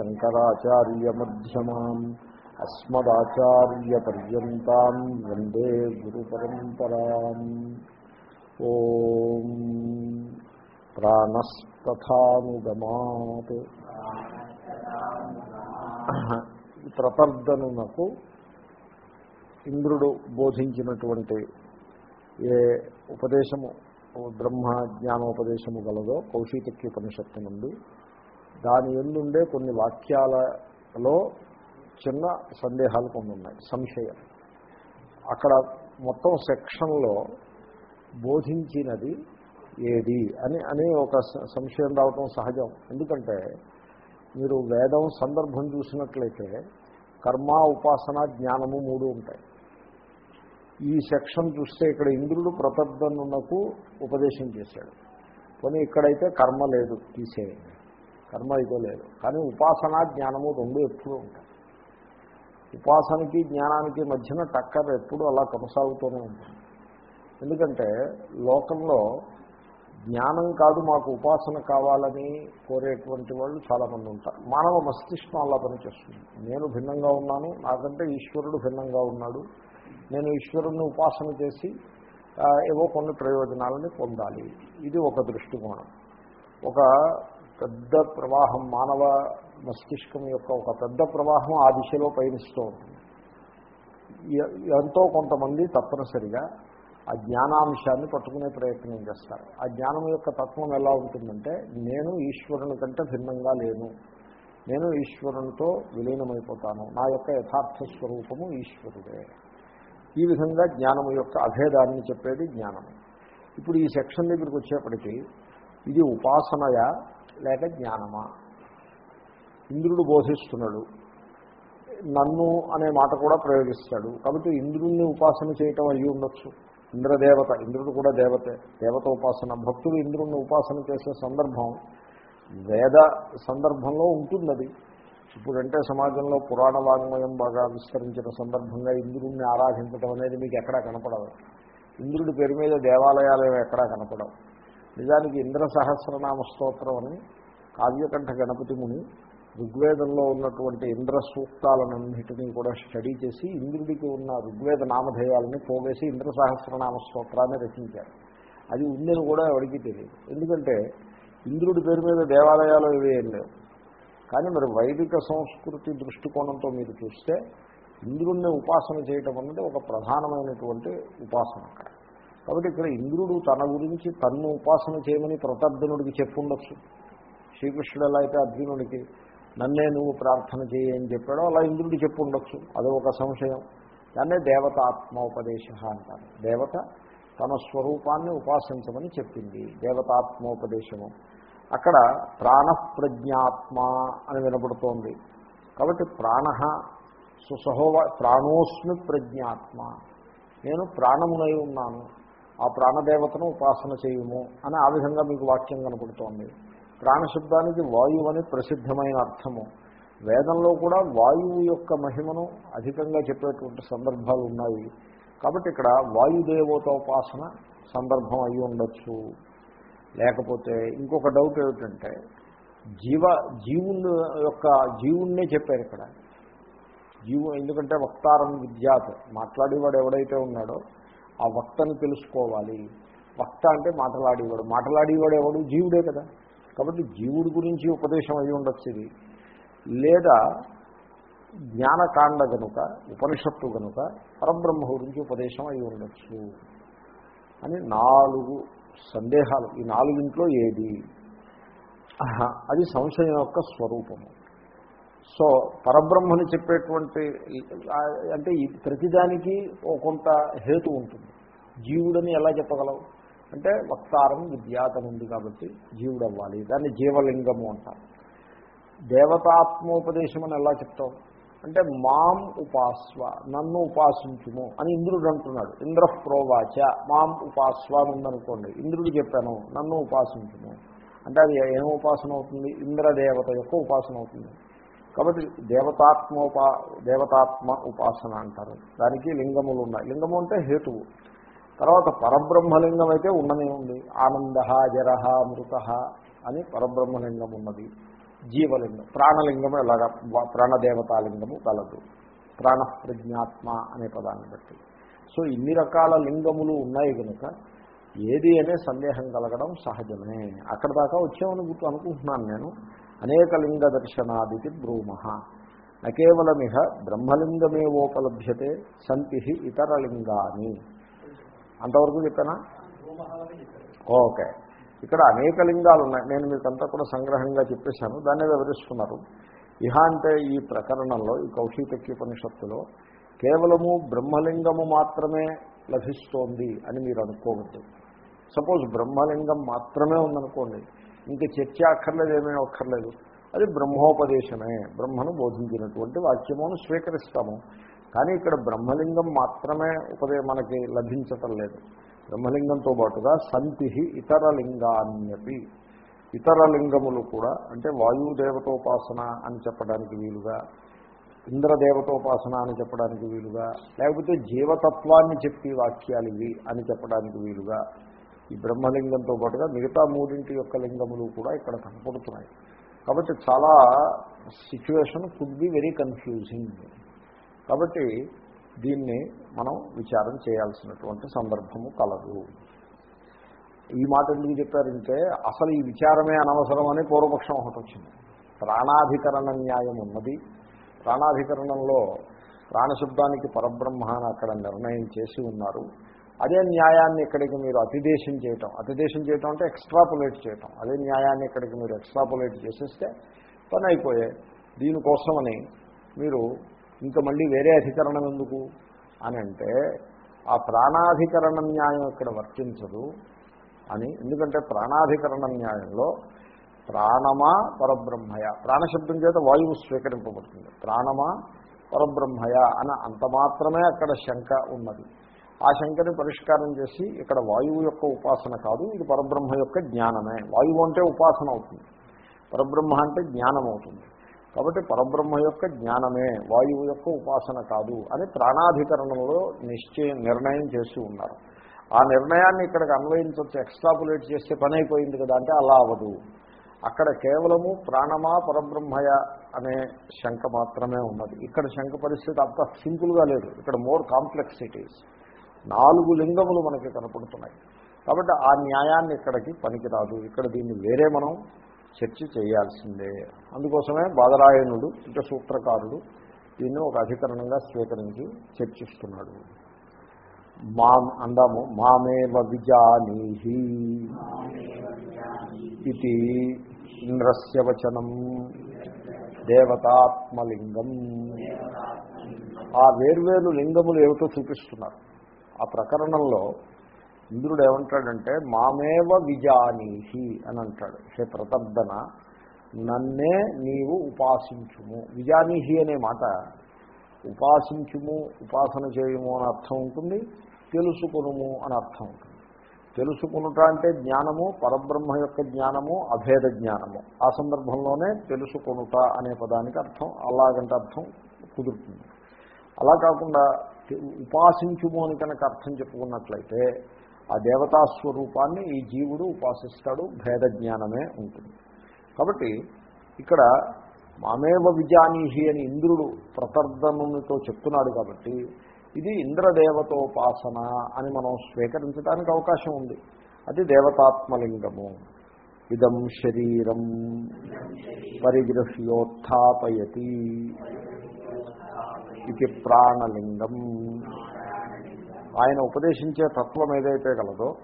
శంకరాచార్యమ్యమాన్ అస్మదాచార్యపర్యంతం వందే గురు పరంపరా ఓం ప్రాణస్తానుగమాత్ ప్రతర్దనునకు ఇంద్రుడు బోధించినటువంటి ఏ ఉపదేశము బ్రహ్మ జ్ఞానోపదేశము గలదో కౌశితక్యోపనిషత్తు నుండి దాని ఎందుండే కొన్ని వాక్యాలలో చిన్న సందేహాలు కొన్ని ఉన్నాయి. సంశయం. అక్కడ మొత్తం సెక్షన్లో బోధించినది ఏది అని అని ఒక సంశయం రావటం సహజం. ఎందుకంటే మీరు వేదం సందర్భం చూసినట్లయితే కర్మ ఉపాసన జ్ఞానము మూడు ఉంటాయి. ఈ సెక్షన్ చూస్తే ఇక్కడ ఇంద్రుడు ప్రతబ్ధనునకు ఉపదేశం చేశాడు. కానీ ఇక్కడైతే కర్మ లేదు తీసేయండి. కర్మ అయితే లేదు. కానీ ఉపాసన జ్ఞానము రెండు ఎప్పుడూ ఉంటాయి. ఉపాసనకి జ్ఞానానికి మధ్యన టక్కర్ ఎప్పుడు అలా కొనసాగుతూనే ఉంటుంది. ఎందుకంటే లోకంలో జ్ఞానం కాదు మాకు ఉపాసన కావాలని కోరేటువంటి వాళ్ళు చాలామంది ఉంటారు. మానవ మస్తిష్కం అలా పనిచేస్తుంది. నేను భిన్నంగా ఉన్నాను నాకంటే ఈశ్వరుడు భిన్నంగా ఉన్నాడు. నేను ఈశ్వరుణ్ణి ఉపాసన చేసి ఏవో కొన్ని ప్రయోజనాలని పొందాలి. ఇది ఒక దృష్టికోణం. ఒక పెద్ద ప్రవాహం మానవ మస్తిష్కం యొక్క ఒక పెద్ద ప్రవాహం ఆ దిశలో పయనిస్తూ ఉంటుంది. ఎంతో కొంతమంది తప్పనిసరిగా ఆ జ్ఞానాంశాన్ని పట్టుకునే ప్రయత్నం చేస్తారు. ఆ జ్ఞానం యొక్క తత్వం ఎలా ఉంటుందంటే నేను ఈశ్వరుని కంటే భిన్నంగా లేను. నేను ఈశ్వరునితో విలీనమైపోతాను. నా యొక్క యథార్థ స్వరూపము ఈశ్వరుడే. ఈ విధంగా జ్ఞానం యొక్క అభేదాన్ని చెప్పేది జ్ఞానం. ఇప్పుడు ఈ సెక్షన్ దగ్గరికి వచ్చేప్పటికీ ఇది ఉపాసనయా లేక జ్ఞానమా? ఇంద్రుడు బోధిస్తున్నాడు. నన్ను అనే మాట కూడా ప్రయోగిస్తాడు. కాబట్టి ఇంద్రుణ్ణి ఉపాసన చేయటం అయ్యి ఉండొచ్చు. ఇంద్రదేవత ఇంద్రుడు కూడా దేవతే. దేవత ఉపాసన. భక్తులు ఇంద్రుణ్ణి ఉపాసన చేసే సందర్భం వేద సందర్భంలో ఉంటుంది ఇప్పుడంటే సమాజంలో పురాణ వాంగ్మయం బాగా విస్తరించిన సందర్భంగా ఇంద్రుణ్ణి ఆరాధించడం అనేది మీకు ఎక్కడా కనపడదు. ఇంద్రుడి పేరు మీద దేవాలయాలు ఎక్కడా కనపడవు. నిజానికి ఇంద్ర సహస్రనామ స్తోత్రం అని కావ్యకంఠ గణపతి ముని ఋగ్వేదంలో ఉన్నటువంటి ఇంద్ర సూక్తాలన్నింటినీ కూడా స్టడీ చేసి ఇంద్రుడికి ఉన్న ఋగ్వేద నామధేయాలని పోవేసి ఇంద్ర సహస్రనామ స్తోత్రాన్ని రచించారు. అది ఉందని కూడా ఎవరికి తెలియదు. ఎందుకంటే ఇంద్రుడి పేరు మీద దేవాలయాలు ఇవి ఏం లేవు. కానీ మరి వైదిక సంస్కృతి దృష్టికోణంతో మీరు చూస్తే ఇంద్రుణ్ణి ఉపాసన చేయటం అన్నది ఒక ప్రధానమైనటువంటి ఉపాసన అక్కడ. కాబట్టి ఇక్కడ ఇంద్రుడు తన గురించి తన్ను ఉపాసన చేయమని ప్రతర్ధనుడికి చెప్పుండొచ్చు. శ్రీకృష్ణుడు ఎలా అయితే అర్జునుడికి నన్నే నువ్వు ప్రార్థన చేయని చెప్పాడో అలా ఇంద్రుడు చెప్పుండొచ్చు. అదే ఒక సంశయం. దాన్నే దేవతాత్మోపదేశ అంటారు. దేవత తన స్వరూపాన్ని ఉపాసించమని చెప్పింది. దేవతాత్మోపదేశము. అక్కడ ప్రాణప్రజ్ఞాత్మ అని వినబడుతోంది. కాబట్టి ప్రాణ సుసహోవ ప్రాణోస్మి ప్రజ్ఞాత్మ. నేను ప్రాణమునై ఉన్నాను. ఆ ప్రాణదేవతను ఉపాసన చేయము అని ఆ విధంగా మీకు వాక్యం కనపడుతోంది. ప్రాణశబ్దానికి వాయువు అని ప్రసిద్ధమైన అర్థము. వేదంలో కూడా వాయువు యొక్క మహిమను అధికంగా చెప్పేటువంటి సందర్భాలు ఉన్నాయి. కాబట్టి ఇక్కడ వాయుదేవతోపాసన సందర్భం అయి ఉండొచ్చు. లేకపోతే ఇంకొక డౌట్ ఏమిటంటే జీవ జీవుని యొక్క జీవుణ్ణే చెప్పారు ఇక్కడ. జీవు ఎందుకంటే వక్తారం విద్యాత్ మాట్లాడేవాడు ఎవడైతే ఉన్నాడో ఆ వక్తను తెలుసుకోవాలి. వక్త అంటే మాట్లాడేవాడు. మాట్లాడేవాడు ఎవడు? జీవుడే కదా. కాబట్టి జీవుడి గురించి ఉపదేశం అయి ఉండొచ్చు ఇది. లేదా జ్ఞానకాండ గనుక ఉపనిషత్తు గనుక పరబ్రహ్మ గురించి ఉపదేశం అయి ఉండొచ్చు. అని నాలుగు సందేహాలు. ఈ నాలుగింట్లో ఏది? అది సంశయం యొక్క స్వరూపము. సో పరబ్రహ్మని చెప్పేటువంటి అంటే ప్రతిదానికి ఓ కొంత హేతు ఉంటుంది. జీవుడని ఎలా చెప్పగలవు అంటే వక్తారం విద్యాతం ఉంది కాబట్టి జీవుడు అవ్వాలి దాన్ని జీవలింగము అంటారు. దేవతాత్మోపదేశం అని ఎలా చెప్తావు? అంటే మాం ఉపాస్వ నన్ను ఉపాసించుము అని ఇంద్రుడు అంటున్నాడు. ఇంద్ర ప్రోవాచ మాం ఉపాస్వ అని ఉందనుకోండి. ఇంద్రుడు చెప్పాను నన్ను ఉపాసించుము. అంటే అది ఏం ఉపాసన అవుతుంది? ఇంద్రదేవత యొక్క ఉపాసన అవుతుంది. కాబట్టి దేవతాత్మోపా దేవతాత్మ ఉపాసన అంటారు. దానికి లింగములు ఉన్నాయి. లింగము అంటే హేతువు. తర్వాత పరబ్రహ్మలింగం అయితే ఉండనే ఉంది. ఆనంద జర మృత అని పరబ్రహ్మలింగం ఉన్నది. జీవలింగం. ప్రాణలింగము ఎలాగా? ప్రాణదేవతాలింగము కలదు. ప్రాణ ప్రజ్ఞాత్మ అనే పదాన్ని బట్టి. సో ఇన్ని రకాల లింగములు ఉన్నాయి కనుక ఏది అనే సందేహం కలగడం సహజమే. అక్కడ దాకా వచ్చామని గుర్తు అనుకుంటున్నాను నేను. అనేక లింగ దర్శనాదికి బ్రూమ నకేవలమిహ బ్రహ్మలింగమేవోపలభ్యతే సంతి ఇతర లింగాని అంతవరకు చెప్పానా? ఓకే. ఇక్కడ అనేక లింగాలు ఉన్నాయి నేను మీకంతా కూడా సంగ్రహంగా చెప్పేశాను. దాన్ని వివరిస్తున్నారు. ఇహ అంటే ఈ ప్రకరణంలో ఈ కౌశీతక్యోపనిషత్తులో కేవలము బ్రహ్మలింగము మాత్రమే లభిస్తోంది అని మీరు అనుకోవద్దు. సపోజ్ బ్రహ్మలింగం మాత్రమే ఉందనుకోండి ఇంక చర్చ అక్కర్లేదు ఏమీ అక్కర్లేదు. అది బ్రహ్మోపదేశమే. బ్రహ్మను బోధించినటువంటి వాక్యమును స్వీకరిస్తాము. కానీ ఇక్కడ బ్రహ్మలింగం మాత్రమే ఉపదే మనకి లభించటం లేదు. బ్రహ్మలింగంతో పాటుగా సంతి ఇతర లింగాన్యపి ఇతర లింగములు కూడా అంటే వాయుదేవతోపాసన అని చెప్పడానికి వీలుగా ఇంద్రదేవతోపాసన అని చెప్పడానికి వీలుగా లేకపోతే జీవతత్వాన్ని చెప్పి వాక్యాలు ఇవి అని చెప్పడానికి వీలుగా ఈ బ్రహ్మలింగంతో పాటుగా మిగతా మూడింటి యొక్క లింగములు కూడా ఇక్కడ కనపడుతున్నాయి. కాబట్టి చాలా situation could be very confusing కాబట్టి దీన్ని మనం విచారం చేయాల్సినటువంటి సందర్భము కలదు. ఈ మాట ఎందుకు చెప్పారంటే అసలు ఈ విచారమే అనవసరం అని పూర్వపక్షం ఒకటి వచ్చింది. ప్రాణాధికరణ న్యాయం ఉన్నది. ప్రాణాధికరణంలో ప్రాణశబ్దానికి పరబ్రహ్మ అని అక్కడ నిర్ణయం చేసి ఉన్నారు. అదే న్యాయాన్ని ఇక్కడికి మీరు అతిదేశం చేయటం. అతిదేశం చేయటం అంటే ఎక్స్ట్రాపులేట్ చేయటం. అదే న్యాయాన్ని ఇక్కడికి మీరు ఎక్స్ట్రాపులేట్ చేసేస్తే పని అయిపోయే దీనికోసమని మీరు ఇంకా మళ్ళీ వేరే అధికరణం ఎందుకు? అని అంటే ఆ ప్రాణాధికరణ న్యాయం ఇక్కడ వర్తించదు అని. ఎందుకంటే ప్రాణాధికరణ న్యాయంలో ప్రాణమా పరబ్రహ్మయ. ప్రాణశబ్దం చేత వాయువు స్వీకరింపబడుతుంది. ప్రాణమా పరబ్రహ్మయ అని అంత మాత్రమే అక్కడ శంక ఉన్నది. ఆ శంకని పరిష్కారం చేసి ఇక్కడ వాయువు యొక్క ఉపాసన కాదు ఇది పరబ్రహ్మ యొక్క జ్ఞానమే. వాయువు అంటే ఉపాసన అవుతుంది. పరబ్రహ్మ అంటే జ్ఞానం అవుతుంది. కాబట్టి పరబ్రహ్మ యొక్క జ్ఞానమే వాయువు యొక్క ఉపాసన కాదు అని ప్రాణాధికరణంలో నిశ్చయం నిర్ణయం చేసి ఉన్నారు. ఆ నిర్ణయాన్ని ఇక్కడికి అన్వయించవచ్చు ఎక్స్ట్రాపులేట్ చేస్తే పని అయిపోయింది కదా అంటే అలా అవ్వదు. అక్కడ కేవలము ప్రాణమా పరబ్రహ్మయ అనే శంక మాత్రమే ఉన్నది. ఇక్కడ శంక పరిస్థితి అంత సింపుల్గా లేదు. ఇక్కడ మోర్ కాంప్లెక్సిటీస్. నాలుగు లింగములు మనకి కనపడుతున్నాయి. కాబట్టి ఆ న్యాయాన్ని ఇక్కడికి పనికిరాదు. ఇక్కడ దీన్ని వేరే మనం చర్చ చేయాల్సిందే. అందుకోసమే బాదరాయణుడు ఇక సూత్రకారుడు దీన్ని ఒక అధికరణంగా స్వీకరించి చర్చిస్తున్నాడు. మా అందాము మామేవ విజానీహి ఇది ఇంద్రస్య వచనం దేవతాత్మలింగం. ఆ వేర్వేరు లింగములు ఏమిటో చూపిస్తున్నారు. ఆ ప్రకరణంలో ఇంద్రుడు ఏమంటాడంటే మామేవ విజానీహి అని అంటాడు. హే ప్రతర్దన నన్నే నీవు ఉపాసించుము. విజానీహి అనే మాట ఉపాసించుము ఉపాసన చేయము అని అర్థం ఉంటుంది తెలుసుకునుము అని అర్థం ఉంటుంది. తెలుసుకునుట అంటే జ్ఞానము పరబ్రహ్మ యొక్క జ్ఞానము అభేద జ్ఞానము. ఆ సందర్భంలోనే తెలుసుకొనుట అనే పదానికి అర్థం అలాగంటే అర్థం కుదురుతుంది. అలా కాకుండా ఉపాసించుము అని కనుక అర్థం చెప్పుకున్నట్లయితే ఆ దేవతా స్వరూపాన్ని ఈ జీవుడు ఉపాసిస్తాడు భేద జ్ఞానమే ఉంటుంది. కాబట్టి ఇక్కడ మామేవ విజానీహి అని ఇంద్రుడు ప్రతర్దనునితో చెప్తున్నాడు కాబట్టి ఇది ఇంద్రదేవతోపాసన అని మనం స్వీకరించడానికి అవకాశం ఉంది. అది దేవతాత్మలింగము. ఇదం శరీరం పరిగృహ్యోత్థాపయతి. ఇది ప్రాణలింగం. ఆయన ఉపదేశించే తత్వం ఏదైతే కలదో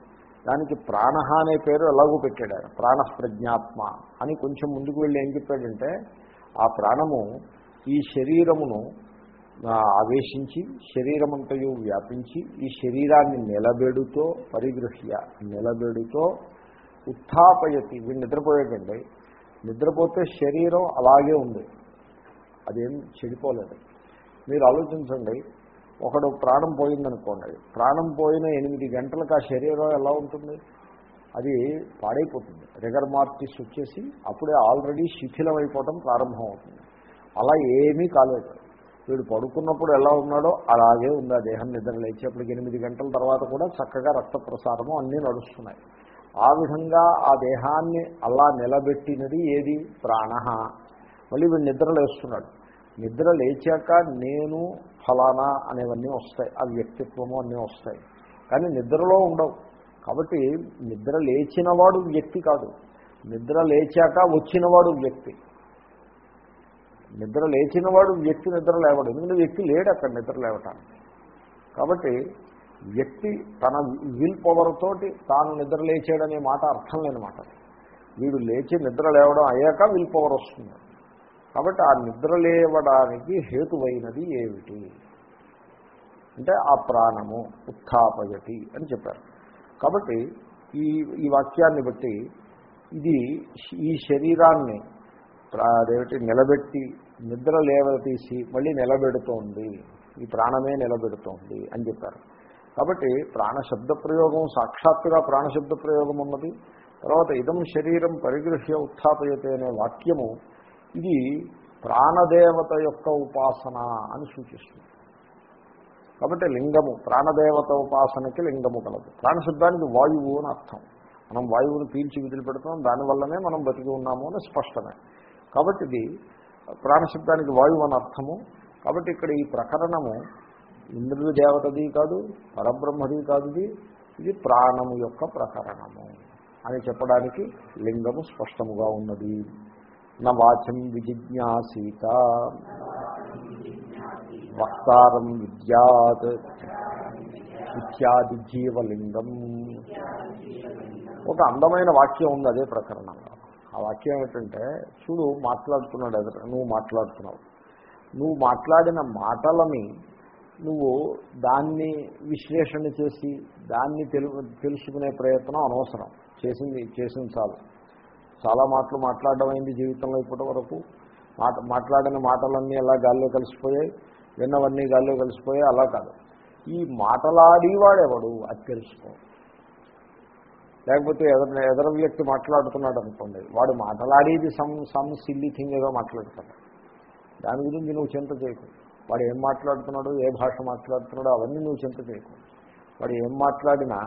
దానికి ప్రాణ అనే పేరు ఎలాగూ పెట్టాడు ఆయన. ప్రాణప్రజ్ఞాత్మ అని కొంచెం ముందుకు వెళ్ళి ఏం చెప్పాడంటే ఆ ప్రాణము ఈ శరీరమును ఆవేశించి శరీరమంతయు వ్యాపించి ఈ శరీరాన్ని నిలబెడుతో పరిగృహ్య నిలబెడుతో ఉత్థాపయతి. వీడు నిద్రపోయాడండి. నిద్రపోతే శరీరం అలాగే ఉంది. అదేం చెడిపోలేదు. మీరు ఆలోచించండి ఒకడు ప్రాణం పోయిందనుకోండి ప్రాణం పోయిన ఎనిమిది గంటలకు ఆ శరీరం ఎలా ఉంటుంది? అది పాడైపోతుంది. రిగర్ మార్టిస్ వచ్చేసి అప్పుడే ఆల్రెడీ శిథిలం అయిపోవడం ప్రారంభం అవుతుంది అలా ఏమీ కాలేదు. వీడు పడుకున్నప్పుడు ఎలా ఉన్నాడో అలాగే ఉంది. ఆ దేహం నిద్ర లేచేప్పటికి ఎనిమిది గంటల తర్వాత కూడా చక్కగా రక్త ప్రసారము అన్నీ నడుస్తున్నాయి. ఆ విధంగా ఆ దేహాన్ని అలా నిలబెట్టినది ఏది? ప్రాణ మళ్ళీ వీడు నిద్ర లేస్తున్నాడు. నిద్ర లేచాక నేను ఫలానా అనేవన్నీ వస్తాయి. ఆ వ్యక్తిత్వము అన్నీ వస్తాయి. కానీ నిద్రలో ఉండవు. కాబట్టి నిద్ర లేచినవాడు వ్యక్తి కాదు. నిద్ర లేచాక వచ్చినవాడు వ్యక్తి. నిద్ర లేచినవాడు వ్యక్తి నిద్ర లేవడు. ఎందుకంటే వ్యక్తి లేడు అక్కడ నిద్ర లేవటానికి. కాబట్టి వ్యక్తి తన విల్ పవర్ తోటి తాను నిద్ర లేచాడనే మాట అర్థం లేనమాట వీడు లేచి నిద్ర లేవడం అయ్యాక విల్ పవర్ వస్తుంది. కాబట్టి ఆ నిద్ర లేవడానికి హేతువైనది ఏమిటి? అంటే ఆ ప్రాణము ఉత్థాపయతి అని చెప్పారు. కాబట్టి ఈ ఈ వాక్యాన్ని బట్టి ఇది ఈ శరీరాన్ని ప్రా- అదేమిటి నిలబెట్టి నిద్ర లేవతీసి మళ్ళీ నిలబెడుతోంది. ఈ ప్రాణమే నిలబెడుతోంది అని చెప్పారు. కాబట్టి ప్రాణశబ్ద ప్రయోగం సాక్షాత్తుగా ప్రాణశబ్ద ప్రయోగం ఉన్నది. తర్వాత ఇదం శరీరం పరిగృహ్య ఉత్థాపయతే అనే వాక్యము ఇది ప్రాణదేవత యొక్క ఉపాసన అని సూచిస్తుంది. కాబట్టి లింగము ప్రాణదేవత ఉపాసనకి లింగము కలదు. ప్రాణశబ్దానికి వాయువు అని అర్థం. మనం వాయువుని పీల్చి విధులు పెడుతున్నాం దానివల్లనే మనం బతికి ఉన్నాము అని స్పష్టమే. కాబట్టి ఇది ప్రాణశబ్దానికి వాయువు అని అర్థము. కాబట్టి ఇక్కడ ఈ ప్రకరణము ఇంద్రుడి దేవతది కాదు పరబ్రహ్మది కాదు ఇది. ఇది ప్రాణము యొక్క ప్రకరణము. అని చెప్పడానికి లింగము స్పష్టముగా ఉన్నది. నా విజిజ్ఞాసీత. వక్తారం విద్యాత్ ఇత్యాది జీవలింగం. ఒక అందమైన వాక్యం ఉంది అదే ప్రకరణంలో ఆ వాక్యం ఏమిటంటే చూడు మాట్లాడుతున్నాడు ఎదురు నువ్వు మాట్లాడుతున్నావు. నువ్వు మాట్లాడిన మాటలని నువ్వు దాన్ని విశ్లేషణ చేసి దాన్ని తెలు తెలుసుకునే ప్రయత్నం అనవసరం. చేసింది చేసింది చాలు. చాలా మాటలు మాట్లాడడం అయింది జీవితంలో ఇప్పటి వరకు. మాట మాట్లాడిన మాటలన్నీ అలా గాల్లో కలిసిపోయాయి విన్నవన్నీ గాల్లో కలిసిపోయాయి అలా కాదు. ఈ మాటలాడేవాడెవడు? అది తెలుసుకో. లేకపోతే ఎదర ఎదర వ్యక్తి మాట్లాడుతున్నాడు అనుకోండి వాడు మాట్లాడేది సమ్ సమ్ సిల్లీ థింగ్ ఏదో మాట్లాడతాడు. దాని గురించి నువ్వు చింత చేయకు. వాడు ఏం మాట్లాడుతున్నాడు ఏ భాష మాట్లాడుతున్నాడో అవన్నీ నువ్వు చింత చేయకు. వాడు ఏం మాట్లాడినా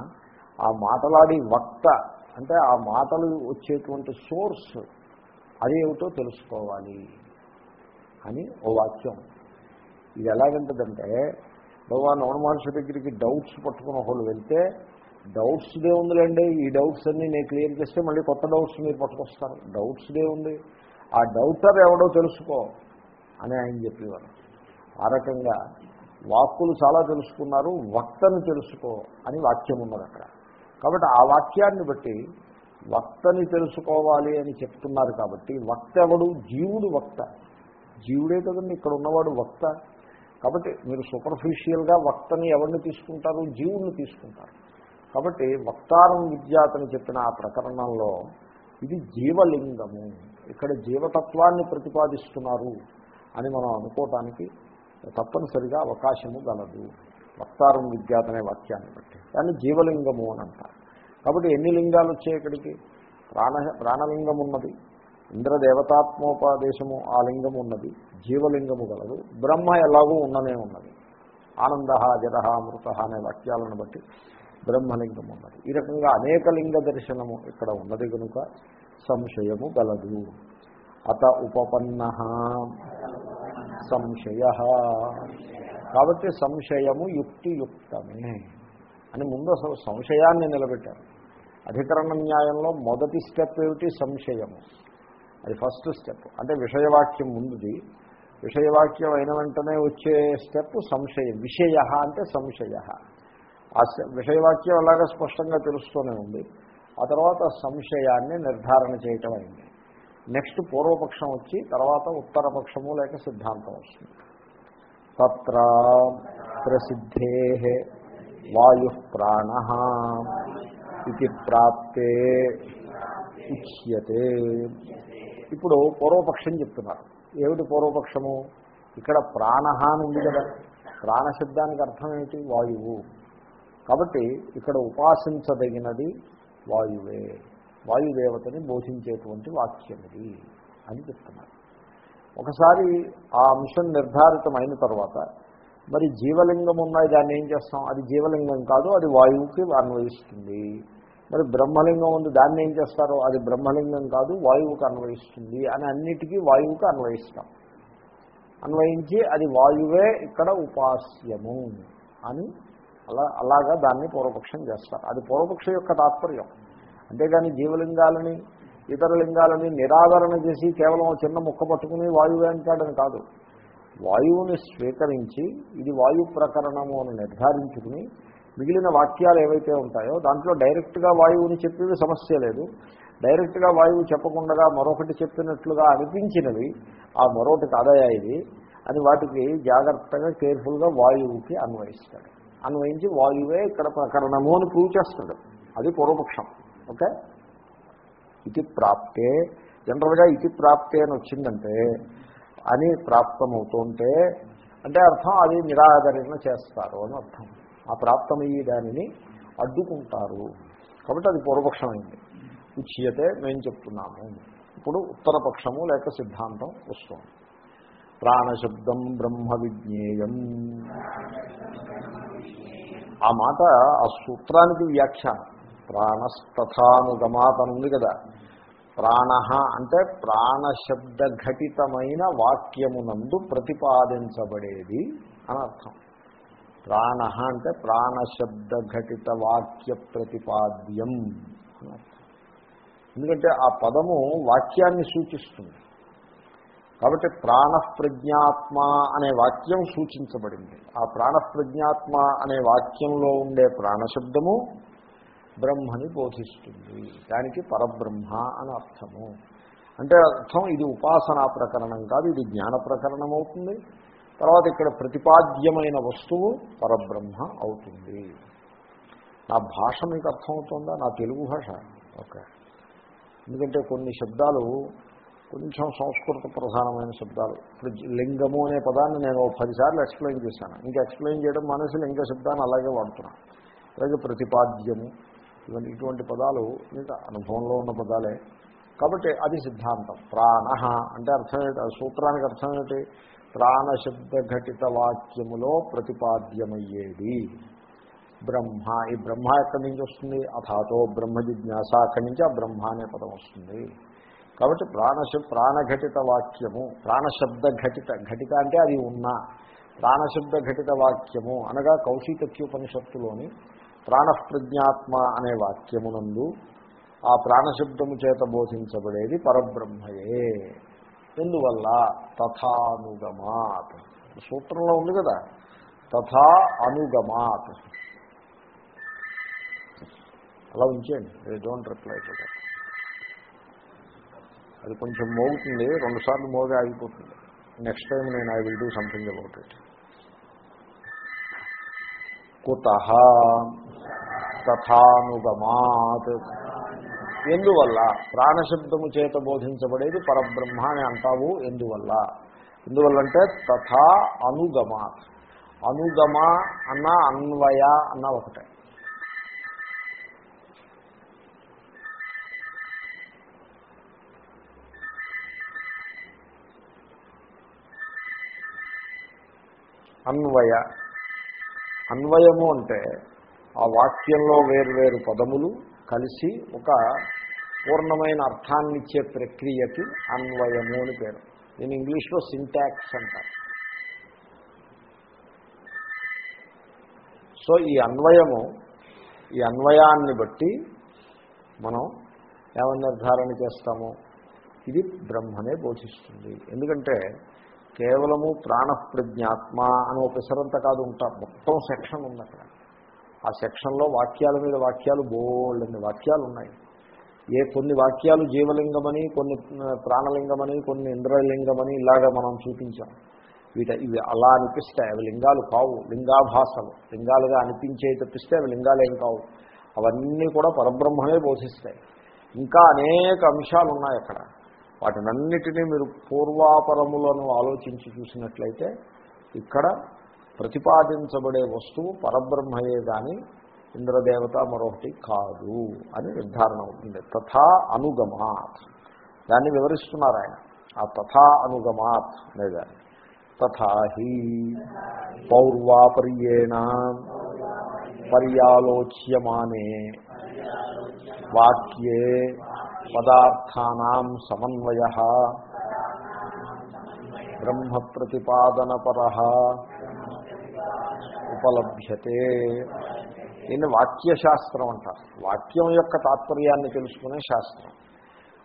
ఆ మాటలాడి వక్త అంటే ఆ మాటలు వచ్చేటువంటి సోర్స్ అదేమిటో తెలుసుకోవాలి. అని ఓ వాక్యం. ఇది ఎలాగంటదంటే భగవాన్ మహర్షి దగ్గరికి డౌట్స్ పట్టుకున్న ఒకళ్ళు వెళ్తే డౌట్స్ దే ఉందిలేండి ఈ డౌట్స్ అన్నీ నేను క్లియర్ చేస్తే మళ్ళీ కొత్త డౌట్స్ మీరు పట్టుకొస్తారు. డౌట్స్ దే ఉంది. ఆ డౌటర్ ఎవడో తెలుసుకో అని ఆయన చెప్పేవారు. ఆ రకంగా వాక్కులు చాలా తెలుసుకున్నారు వక్తను తెలుసుకో అని వాక్యం ఉన్నది అక్కడ కాబట్టి ఆ వాక్యాన్ని బట్టి వక్తని తెలుసుకోవాలి అని చెప్తున్నారు కాబట్టి వక్త ఎవడు జీవుడు వక్త. జీవుడే కదండి ఇక్కడ ఉన్నవాడు వక్త. కాబట్టి మీరు సూపర్ఫిషియల్గా వక్తని ఎవరిని తీసుకుంటారు? జీవుడిని తీసుకుంటారు. కాబట్టి వక్తారం విద్యాతని చెప్పిన ఆ ప్రకరణంలో ఇది జీవలింగము. ఇక్కడ జీవతత్వాన్ని ప్రతిపాదిస్తున్నారు అని మనం అనుకోవటానికి తప్పనిసరిగా అవకాశము గలదు. వక్తారం విద్యాత్ అనే వాక్యాన్ని బట్టి. దాన్ని జీవలింగము అని అంటారు. కాబట్టి ఎన్ని లింగాలు వచ్చాయి ఇక్కడికి? ప్రాణ ప్రాణలింగం ఉన్నది. ఇంద్రదేవతాత్మోపదేశము ఆ లింగం ఉన్నది. జీవలింగము గలదు. బ్రహ్మ ఎలాగూ ఉన్ననే ఉన్నది. ఆనంద జర అమృత అనే వాక్యాలను బట్టి బ్రహ్మలింగం ఉన్నది. ఈ రకంగా అనేక లింగ దర్శనము ఇక్కడ ఉన్నది కనుక సంశయము గలదు. అత ఉపపన్న. సంశయ. కాబట్టి సంశయము యుక్తియుక్తమే అని ముందు సంశయాన్ని నిలబెట్టారు. అధికరణ న్యాయంలో మొదటి స్టెప్ ఏమిటి? సంశయము. అది ఫస్ట్ స్టెప్. అంటే విషయవాక్యం ముందుది. విషయవాక్యం అయిన వెంటనే వచ్చే స్టెప్ సంశయం. విషయ అంటే సంశయ. ఆ విషయవాక్యం అలాగా స్పష్టంగా తెలుస్తూనే ఉంది. ఆ తర్వాత సంశయాన్ని నిర్ధారణ చేయటం అయింది. నెక్స్ట్ పూర్వపక్షం వచ్చి తర్వాత ఉత్తరపక్షము లేక సిద్ధాంతం వస్తుంది. తత్ర ప్రసిద్ధే వాయు ప్రాణ ఇది ప్రాప్తే ఉచ్యతే ఇప్పుడు పూర్వపక్షం చెప్తున్నారు. ఏమిటి పూర్వపక్షము? ఇక్కడ ప్రాణ అని ఉంది కదా. ప్రాణశబ్దానికి అర్థం ఏమిటి? వాయువు. కాబట్టి ఇక్కడ ఉపాసించదగినది వాయువే. వాయుదేవతని బోధించేటువంటి వాక్యం ఇది అని చెప్తున్నారు. ఒకసారి ఆ అంశం నిర్ధారితమైన తర్వాత మరి జీవలింగం ఉన్నాయి దాన్ని ఏం చేస్తాం? అది జీవలింగం కాదు అది వాయువుకి అన్వయిస్తుంది. మరి బ్రహ్మలింగం ఉంది దాన్ని ఏం చేస్తారు? అది బ్రహ్మలింగం కాదు వాయువుకి అన్వయిస్తుంది. అని అన్నిటికీ వాయువుకి అన్వయిస్తాం. అన్వయించి అది వాయువే ఇక్కడ ఉపాస్యము అని అలా అలాగా దాన్ని పూర్వపక్షం చేస్తారు. అది పూర్వపక్షం యొక్క తాత్పర్యం. అంతేగాని జీవలింగాలని ఇతర లింగాలని నిరాదరణ చేసి కేవలం చిన్న ముక్క పట్టుకుని వాయువే అంటాడని కాదు. వాయువుని స్వీకరించి ఇది వాయు ప్రకరణము అని నిర్ధారించుకుని మిగిలిన వాక్యాలు ఏవైతే ఉంటాయో దాంట్లో డైరెక్ట్గా వాయువుని చెప్పేది సమస్య లేదు. డైరెక్ట్గా వాయువు చెప్పకుండా మరొకటి చెప్పినట్లుగా అనిపించినవి ఆ మరొకటి కాదయా ఇది? అని వాటికి జాగ్రత్తగా కేర్ఫుల్గా వాయువుకి అన్వయిస్తాడు. అన్వయించి వాయువే ఇక్కడ ప్రకరణము అని ప్రూవ్ చేస్తాడు. అది పూర్వపక్షం. ఓకే? ఇది ప్రాప్తే. జనరల్గా ఇది ప్రాప్తే అని వచ్చిందంటే అని ప్రాప్తమవుతుంటే అంటే అర్థం అది నిరాదరణ చేస్తారు అని అర్థం. ఆ ప్రాప్తమయ్యే దానిని అడ్డుకుంటారు. కాబట్టి అది పూర్వపక్షమైంది. ఉచ్యతే మేము చెప్తున్నాము. ఇప్పుడు ఉత్తరపక్షము లేక సిద్ధాంతం వస్తుంది. ప్రాణశబ్దం బ్రహ్మ విజ్ఞేయం. ఆ మాట ఆ సూత్రానికి వ్యాఖ్యానం. ప్రాణస్తథానుగమాత్ ఉంది కదా ప్రాణ అంటే ప్రాణశబ్ద ఘటితమైన వాక్యమునందు ప్రతిపాదించబడేది అని అర్థం ప్రాణ అంటే ప్రాణశబ్ద ఘటిత వాక్య ప్రతిపాద్యం అని అర్థం ఎందుకంటే ఆ పదము వాక్యాన్ని సూచిస్తుంది. కాబట్టి ప్రాణప్రజ్ఞాత్మ అనే వాక్యం సూచించబడింది. ఆ ప్రాణప్రజ్ఞాత్మ అనే వాక్యంలో ఉండే ప్రాణశబ్దము బ్రహ్మని బోధిస్తుంది. దానికి పరబ్రహ్మ అని అర్థము. అంటే అర్థం ఇది ఉపాసనా ప్రకరణం కాదు ఇది జ్ఞాన ప్రకరణం అవుతుంది. తర్వాత ఇక్కడ ప్రతిపాద్యమైన వస్తువు పరబ్రహ్మ అవుతుంది. నా భాష మీకు అర్థమవుతుందా నా తెలుగు భాష? ఓకే. ఎందుకంటే కొన్ని శబ్దాలు కొంచెం సంస్కృత ప్రధానమైన శబ్దాలు. ఇప్పుడు లింగము అనే పదాన్ని నేను పదిసార్లు ఎక్స్ప్లెయిన్ చేశాను. ఇంకా ఎక్స్ప్లెయిన్ చేయడం మనసు లింగ శబ్దాన్ని అలాగే వాడుతున్నాను అలాగే ప్రతిపాద్యము ఇవన్నీ ఇటువంటి పదాలు మీకు అనుభవంలో ఉన్న పదాలే. కాబట్టి అది సిద్ధాంతం. ప్రాణ అంటే అర్థం ఏంటి? సూత్రానికి అర్థం ఏంటి? ప్రాణశబ్ద ఘటిత వాక్యములో ప్రతిపాద్యమయ్యేది. బ్రహ్మ ఈ బ్రహ్మ ఎక్కడి నుంచి వస్తుంది? అథాతో బ్రహ్మ జిజ్ఞాస అక్కడి నుంచి ఆ బ్రహ్మ అనే పదం వస్తుంది. కాబట్టి ప్రాణశ ప్రాణఘటిత వాక్యము ప్రాణశబ్ద ఘటిత ఘటిత అంటే అది ఉన్న ప్రాణశబ్ద ఘటిత వాక్యము అనగా కౌశికత్యోపనిషత్తులోని ప్రాణప్రజ్ఞాత్మ అనే వాక్యమునందు ఆ ప్రాణశబ్దము చేత బోధించబడేది పరబ్రహ్మయే. ఎందువల్ల? తథానుగమాత్. సూత్రంలో ఉంది కదా. తథా అనుగమాత్ అలా ఉంచేయండి. డోంట్ రిప్లై టు అది కొంచెం మోగుతుంది. రెండుసార్లు మోగి ఆగిపోతుంది. నెక్స్ట్ టైం నేను I will do something about it కుత తథానుగమాత్ ఎందువల్ల? ప్రాణశబ్దము చేత బోధించబడేది పరబ్రహ్మ అని అంటావు ఎందువల్ల? ఎందువల్లంటే తథా అనుగమాత్. అనుగమ అన్న అన్వయ అన్న ఒకటే. అన్వయ. అన్వయము అంటే ఆ వాక్యంలో వేర్వేరు పదములు కలిసి ఒక పూర్ణమైన అర్థాన్నిచ్చే ప్రక్రియకి అన్వయము అని పేరు. దీని ఇంగ్లీష్లో సింటాక్స్ అంటారు. సో ఈ అన్వయము ఈ అన్వయాన్ని బట్టి మనం ఏమని నిర్ధారణ చేస్తాము? ఇది బ్రహ్మనే బోధిస్తుంది. ఎందుకంటే కేవలము ప్రాణప్రజ్ఞాత్మ అని ఒక పిసరంత కాదు ఉంటారు మొత్తం సెక్షన్ ఉంది అక్కడ. ఆ సెక్షన్లో వాక్యాల మీద వాక్యాలు బోల్డన్ని వాక్యాలు ఉన్నాయి ఏ కొన్ని వాక్యాలు జీవలింగమని కొన్ని ప్రాణలింగమని కొన్ని ఇంద్రలింగమని ఇలాగా మనం చూపించాం. వీట ఇవి అలా అనిపిస్తాయి. అవి లింగాలు కావు. లింగాభాసలు. లింగాలుగా అనిపించే తప్పిస్తే అవి లింగాలు ఏం కావు. అవన్నీ కూడా పరబ్రహ్మమే బోధిస్తాయి. ఇంకా అనేక అంశాలు ఉన్నాయి అక్కడ. వాటినన్నిటినీ మీరు పూర్వాపరములను ఆలోచించి చూసినట్లయితే ఇక్కడ ప్రతిపాదించబడే వస్తువు పరబ్రహ్మయే కానీ ఇంద్రదేవత మరొకటి కాదు అని నిర్ధారణ అవుతుంది. తథా అనుగమాత్. దాన్ని వివరిస్తున్నారు ఆయన. ఆ తథా అనుగమాత్ అనేదాన్ని. తథాహి పౌర్వాపర్యేణ పర్యాలోచ్యమానే వాక్యే పదార్థానాం సమన్వయ బ్రహ్మ ప్రతిపాదనపర ఉపలభ్యతే. దీన్ని వాక్యశాస్త్రం అంటారు. వాక్యం యొక్క తాత్పర్యాన్ని తెలుసుకునే శాస్త్రం.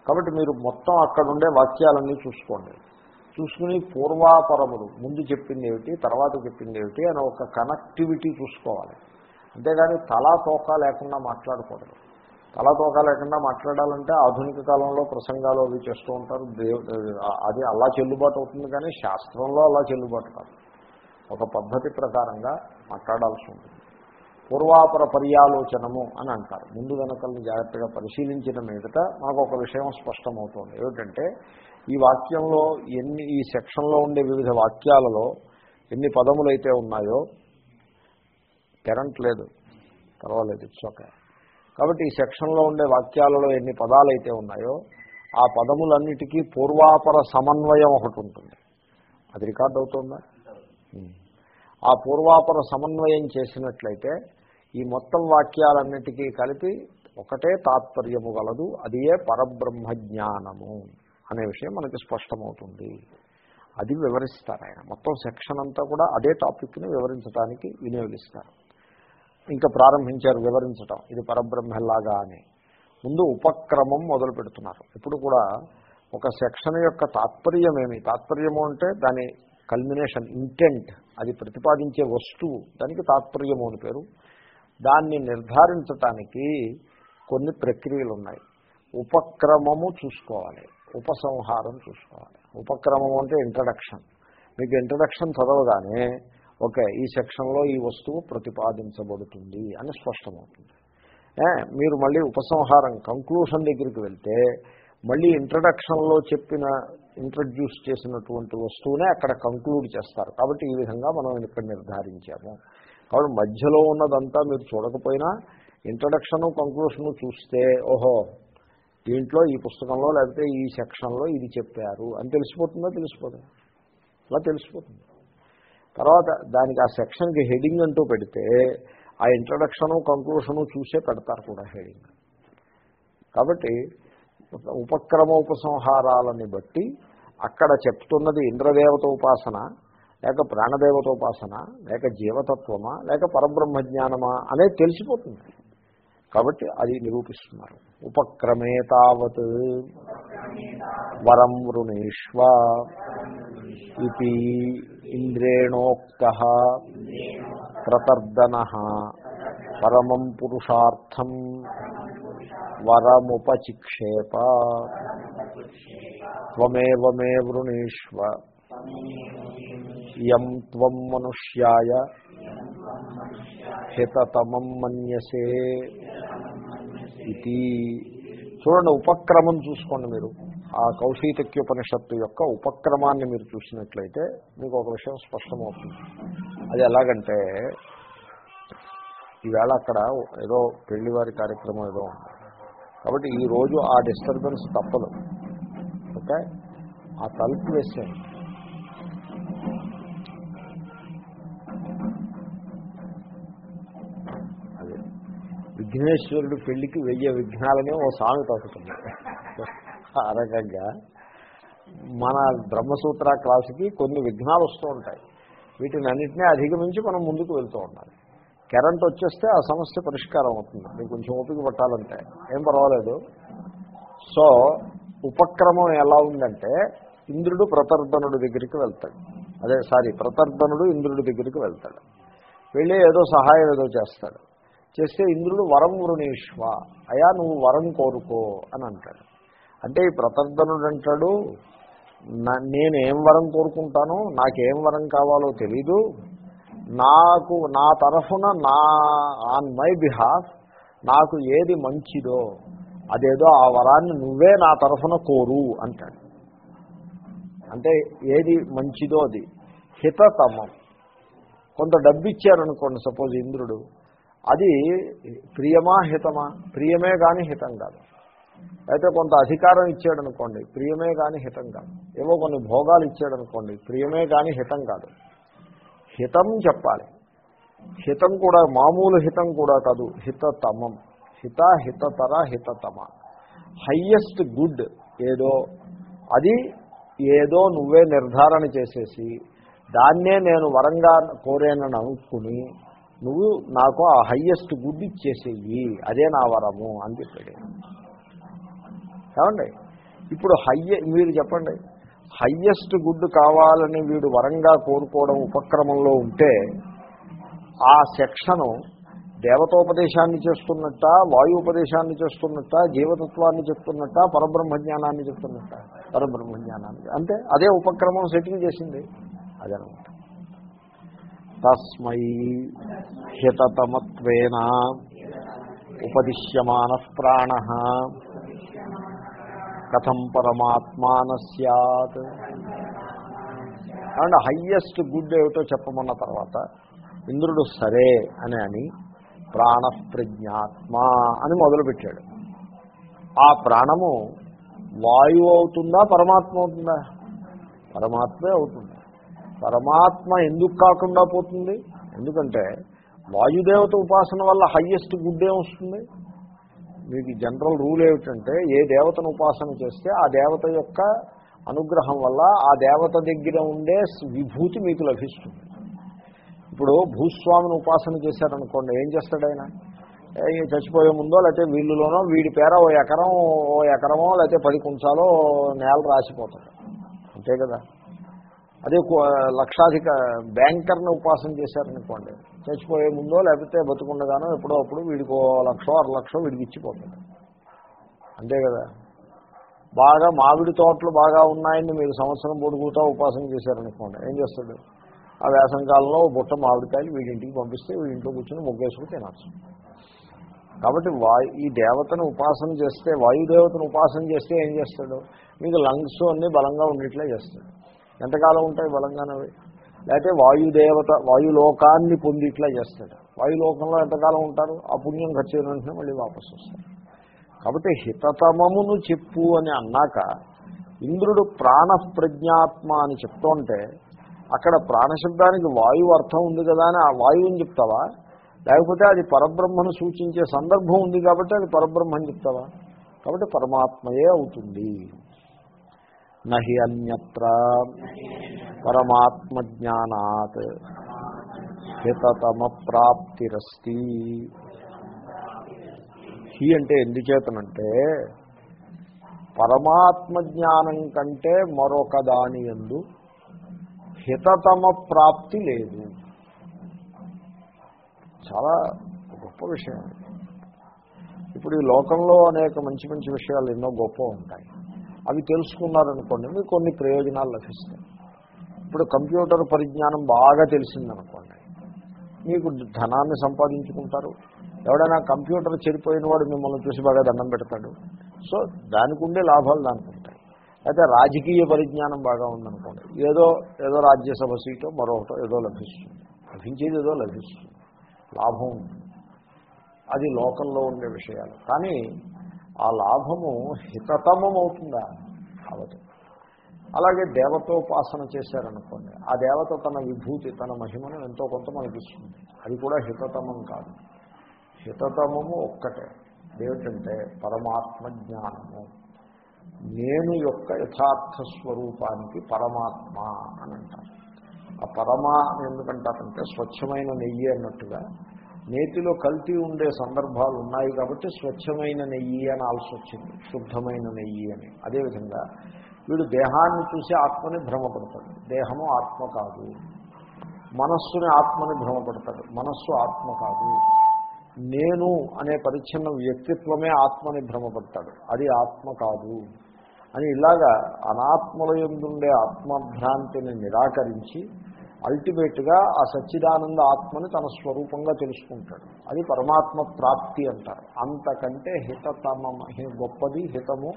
కాబట్టి మీరు మొత్తం అక్కడుండే వాక్యాలన్నీ చూసుకోండి. చూసుకుని పూర్వాపరములు ముందు చెప్పింది ఏమిటి తర్వాత చెప్పింది ఏమిటి అని ఒక కనెక్టివిటీ చూసుకోవాలి. అంతేగాని తలా తోక లేకుండా మాట్లాడకూడదు. తలా తోక లేకుండా మాట్లాడాలంటే ఆధునిక కాలంలో ప్రసంగాలు అవి చేస్తూ ఉంటారు. అది అలా చెల్లుబాటు అవుతుంది కానీ శాస్త్రంలో అలా చెల్లుబాటు కాదు. ఒక పద్ధతి ప్రకారంగా మాట్లాడాల్సి ఉంటుంది. పూర్వాపర పర్యాలోచనము అని అంటారు. ముందు వెనకల్ని జాగ్రత్తగా పరిశీలించిన మీదట మాకు ఒక విషయం స్పష్టమవుతోంది. ఏమిటంటే ఈ వాక్యంలో ఎన్ని ఈ సెక్షన్లో ఉండే వివిధ వాక్యాలలో ఎన్ని పదములైతే ఉన్నాయో కరెంట్ లేదు. పర్వాలేదు ఇట్స్ ఓకే. కాబట్టి ఈ సెక్షన్లో ఉండే వాక్యాలలో ఎన్ని పదాలైతే ఉన్నాయో ఆ పదములన్నిటికీ పూర్వాపర సమన్వయం ఒకటి ఉంటుంది. అది రికార్డ్ అవుతుందా? ఆ పూర్వాపర సమన్వయం చేసినట్లయితే ఈ మొత్తం వాక్యాలన్నిటికీ కలిపి ఒకటే తాత్పర్యము గలదు అదియే పరబ్రహ్మ జ్ఞానము అనే విషయం మనకి స్పష్టమవుతుంది. అది వివరిస్తారు ఆయన. మొత్తం సెక్షన్ అంతా కూడా అదే టాపిక్ని వివరించడానికి వినియోగిస్తారు. ఇంకా ప్రారంభించారు వివరించటం. ఇది పరబ్రహ్మలాగా అని. ముందు ఉపక్రమం మొదలు పెడుతున్నారు. ఇప్పుడు కూడా ఒక సెక్షన్ యొక్క తాత్పర్యం ఏమి తాత్పర్యము అంటే దాని కల్మినేషన్ ఇంటెంట్ అది ప్రతిపాదించే వస్తువు దానికి తాత్పర్యము అని పేరు. దాన్ని నిర్ధారించటానికి కొన్ని ప్రక్రియలు ఉన్నాయి ఉపక్రమము చూసుకోవాలి ఉపసంహారం చూసుకోవాలి. ఉపక్రమం అంటే ఇంట్రడక్షన్ మీకు ఇంట్రడక్షన్ చదవగానే ఓకే ఈ సెక్షన్లో ఈ వస్తువు ప్రతిపాదించబడుతుంది అని స్పష్టమవుతుంది. మీరు మళ్ళీ ఉపసంహారం కంక్లూషన్ దగ్గరికి వెళ్తే మళ్ళీ ఇంట్రడక్షన్లో చెప్పిన ఇంట్రడ్యూస్ చేసినటువంటి వస్తువునే అక్కడ కంక్లూడ్ చేస్తారు. కాబట్టి ఈ విధంగా మనం ఇక్కడ నిర్ధారించాము. కాబట్టి మధ్యలో ఉన్నదంతా మీరు చూడకపోయినా ఇంట్రడక్షను కంక్లూషను చూస్తే ఓహో దీంట్లో ఈ పుస్తకంలో లేకపోతే ఈ సెక్షన్లో ఇది చెప్పారు అని తెలిసిపోతుందో? తెలిసిపోతుంది అలా తెలిసిపోతుంది. తర్వాత దానికి ఆ సెక్షన్కి హెడింగ్ అంటూ పెడితే ఆ ఇంట్రడక్షను కంక్లూషను చూసే పెడతారు కూడా హెడింగ్. కాబట్టి ఉపక్రమ ఉపసంహారాలని బట్టి అక్కడ చెప్తున్నది ఇంద్రదేవత ఉపాసన లేక ప్రాణదేవత ఉపాసన లేక జీవతత్వమా లేక పరబ్రహ్మ జ్ఞానమా అనేది తెలిసిపోతుంది. కాబట్టి అది నిరూపిస్తున్నారు. ఉపక్రమే తావత్ వరం వృణేష్వ ఇది ఇంద్రేణోక్త ప్రతర్దన పరమం పురుషార్థం వరముపచిక్షేప. త్వమేవ మే వృణీష్వ ఇయం త్వం మనుష్యాయ. హితతమం మన్యసే. ఇది. చూడండి ఉపక్రమం చూసుకోండి మీరు. ఆ కౌశీతక్యోపనిషత్తు యొక్క ఉపక్రమాన్ని మీరు చూసినట్లయితే మీకు ఒక విషయం స్పష్టమవుతుంది. అది ఎలాగంటే ఈవేళ అక్కడ ఏదో పెళ్ళివారి కార్యక్రమం ఏదో ఉంది. కాబట్టి ఈ రోజు ఆ డిస్టర్బెన్స్ తప్పదు. ఓకే ఆ తలుపు వేసాను అదే. విఘ్నేశ్వరుడు పెళ్ళికి వెయ్యి విఘ్నాలనే ఓ సామెత ఒకటి ఆ రకంగా మన బ్రహ్మసూత్ర క్లాసుకి కొన్ని విఘ్నాలు వస్తూ ఉంటాయి. వీటిని అన్నింటినీ అధిగమించి మనం ముందుకు వెళ్తూ ఉండాలి. కరెంట్ వచ్చేస్తే ఆ సమస్య పరిష్కారం అవుతుంది. మీకు కొంచెం ఓపిక పట్టాలంటే. ఏం పర్వాలేదు. సో ఉపక్రమం ఎలా ఉందంటే ఇంద్రుడు ప్రతర్ధనుడి దగ్గరికి వెళ్తాడు. అదే సారీ ప్రతర్ధనుడు ఇంద్రుడి దగ్గరికి వెళ్తాడు. వెళ్ళి ఏదో సహాయం ఏదో చేస్తాడు. చేస్తే ఇంద్రుడు వరం వృణీష్వ. అయా నువ్వు వరం కోరుకో అని అంటాడు. అంటే ఈ ప్రతర్ధనుడు అంటాడు నేనేం వరం కోరుకుంటాను నాకేం వరం కావాలో తెలీదు. నాకు నా తరఫున నా ఆన్ మై బిహాఫ్ నాకు ఏది మంచిదో అదేదో ఆ వరాన్ని నువ్వే నా తరఫున కోరు అంటాడు. అంటే ఏది మంచిదో అది. హితతమం. కొంత డబ్బు ఇచ్చారనుకోండి సపోజ్ ఇంద్రుడు. అది ప్రియమా హితమా? ప్రియమే కానీ హితం కాదు. అయితే కొంత అధికారం ఇచ్చాడనుకోండి ప్రియమే కానీ హితం కాదు. ఏవో కొన్ని భోగాలు ఇచ్చాడనుకోండి ప్రియమే కానీ హితం కాదు. హితం చెప్పాలి. హితం కూడా మామూలు హితం కూడా కాదు హితతమం. హిత హితతర హితతమ. హయ్యెస్ట్ గుడ్ ఏదో అది ఏదో నువ్వే నిర్ధారణ చేసేసి దాన్నే నేను వరంగా కోరేనని అనుకుని నువ్వు నాకు ఆ హయ్యెస్ట్ గుడ్ ఇచ్చేసేయి అదే నా వరము అని చెప్పాడు. ఏమండి? ఇప్పుడు హయ్య మీరు చెప్పండి. హయ్యెస్ట్ గుడ్ కావాలని వీడు వరంగా కోరుకోవడం ఉపక్రమంలో ఉంటే ఆ సెక్షను దేవతోపదేశాన్ని చేస్తున్నట్ట వాయుపదేశాన్ని చేస్తున్నట్ట జీవతత్వాన్ని చెప్తున్నట్ట పరబ్రహ్మజ్ఞానాన్ని చెప్తున్నట్ట? పరబ్రహ్మజ్ఞానాన్ని అంటే అదే ఉపక్రమం సెటిల్ చేసింది. అదనమాట. తస్మై హితతమత్వేన ఉపదిశ్యమాన ప్రాణ. కథం పరమాత్మాన సత్ అండ్ హయ్యెస్ట్ గుడ్ ఏమిటో చెప్పమన్న తర్వాత ఇంద్రుడు సరే అని అని ప్రాణప్రజ్ఞాత్మ అని మొదలుపెట్టాడు. ఆ ప్రాణము వాయువు అవుతుందా పరమాత్మ అవుతుందా? పరమాత్మే అవుతుంది. పరమాత్మ ఎందుకు కాకుండా పోతుంది? ఎందుకంటే వాయుదేవత ఉపాసన వల్ల హయ్యెస్ట్ గుడ్ ఏమొస్తుంది మీకు జనరల్ రూల్ ఏమిటంటే ఏ దేవతను ఉపాసన చేస్తే ఆ దేవత యొక్క అనుగ్రహం వల్ల ఆ దేవత దగ్గర ఉండే విభూతి మీకు లభిస్తుంది. ఇప్పుడు భూస్వామిని ఉపాసన చేశారనుకోండి ఏం చేస్తాడు ఆయన? చచ్చిపోయే ముందో లేకపోతే వీళ్ళులోనో వీడి పేర ఓ ఎకరం ఓ ఎకరమో లేకపోతే పది కుంచాలో నేల రాసిపోతాడు. అంతే కదా? అదే లక్షాధిక బ్యాంకర్ని ఉపాసన చేశారనుకోండి చచ్చిపోయే ముందో లేకపోతే బతుకుండగానో ఎప్పుడో అప్పుడు వీడికి లక్షో అర లక్షో వీడికి అంతే కదా? బాగా మామిడి తోటలు బాగా ఉన్నాయని మీరు సంవత్సరం పొడుగుతా ఉపాసన చేశారనుకోండి ఏం చేస్తాడు? ఆ వేసంకాలంలో బుట్ట మామిడికాయలు వీడింటికి పంపిస్తే వీడింట్లో కూర్చొని ముగ్గేసుకుని తినచ్చు. కాబట్టి వాయు ఈ దేవతను ఉపాసన చేస్తే వాయుదేవతను ఉపాసన చేస్తే ఏం చేస్తాడు? మీకు లంగ్స్ అన్నీ బలంగా ఉండేట్లే చేస్తాడు. ఎంతకాలం ఉంటాయి బలంగానవి లేకపోతే వాయుదేవత వాయులోకాన్ని పొందిట్లా చేస్తాడు. వాయులోకంలో ఎంతకాలం ఉంటారు? ఆ పుణ్యం ఖర్చు వెంటనే మళ్ళీ వాపసు వస్తారు కాబట్టి హితతమమును చెప్పు అని అన్నాక ఇంద్రుడు ప్రాణప్రజ్ఞాత్మ అని చెప్తుంటే అక్కడ ప్రాణశబ్దానికి వాయువు అర్థం ఉంది కదా అని ఆ వాయువుని చెప్తావా? లేకపోతే అది పరబ్రహ్మను సూచించే సందర్భం ఉంది కాబట్టి అది పరబ్రహ్మని చెప్తావా? కాబట్టి పరమాత్మయే అవుతుంది. నహి అన్యత్ర పరమాత్మ జ్ఞానాత్ హితతమ ప్రాప్తిరస్తి హి అంటే ఎందుచేతనంటే పరమాత్మ జ్ఞానం కంటే మరొక దాని ఎందు హితతమ ప్రాప్తి లేదు. చాలా గొప్ప విషయం. ఇప్పుడు ఈ లోకంలో అనేక మంచి మంచి విషయాలు ఎన్నో గొప్ప ఉంటాయి. అవి తెలుసుకున్నారనుకోండి మీకు కొన్ని ప్రయోజనాలు లభిస్తాయి. ఇప్పుడు కంప్యూటర్ పరిజ్ఞానం బాగా తెలిసిందనుకోండి మీకు ధనాన్ని సంపాదించుకుంటారు. ఎవడైనా కంప్యూటర్ చెడిపోయిన వాడు మిమ్మల్ని చూసి బాగా దండం పెడతాడు. సో దానికి ఉండే లాభాలు దానికి ఉంటాయి అయితే రాజకీయ పరిజ్ఞానం బాగా ఉందనుకోండి ఏదో ఏదో రాజ్యసభ సీటో మరొకటో ఏదో లభిస్తుంది. లభించేది ఏదో లభిస్తుంది. లాభం ఉంటుంది అది లోకంలో ఉండే విషయాలు. కానీ ఆ లాభము హితతమం అవుతుందా అవదు అలాగే దేవతోపాసన చేశారనుకోండి ఆ దేవత తన విభూతి తన మహిమను ఎంతో కొంత మనకిస్తుంది. అది కూడా హితతమం కాదు. హితతమము ఒక్కటే. ఏమిటంటే పరమాత్మ జ్ఞానము. నేను యొక్క యథార్థ స్వరూపానికి పరమాత్మ అని అంటారు. ఆ పరమ అని ఎందుకంటారంటే స్వచ్ఛమైన నెయ్యి అన్నట్టుగా నేతిలో కల్తీ ఉండే సందర్భాలు ఉన్నాయి కాబట్టి స్వచ్ఛమైన నెయ్యి అని ఆల్సి వచ్చింది శుద్ధమైన నెయ్యి అని. అదేవిధంగా వీడు దేహాన్ని చూసి ఆత్మని భ్రమపడతాడు. దేహము ఆత్మ కాదు. మనస్సుని ఆత్మని భ్రమపడతాడు. మనస్సు ఆత్మ కాదు. నేను అనే పరిచ్ఛిన్న వ్యక్తిత్వమే ఆత్మని భ్రమపడతాడు. అది ఆత్మ కాదు. అని ఇలాగా అనాత్మల ఎందుండే ఆత్మభ్రాంతిని నిరాకరించి అల్టిమేట్గా ఆ సచ్చిదానంద ఆత్మని తన స్వరూపంగా తెలుసుకుంటాడు. అది పరమాత్మ ప్రాప్తి అంటారు. అంతకంటే హితతమ గొప్పది హితము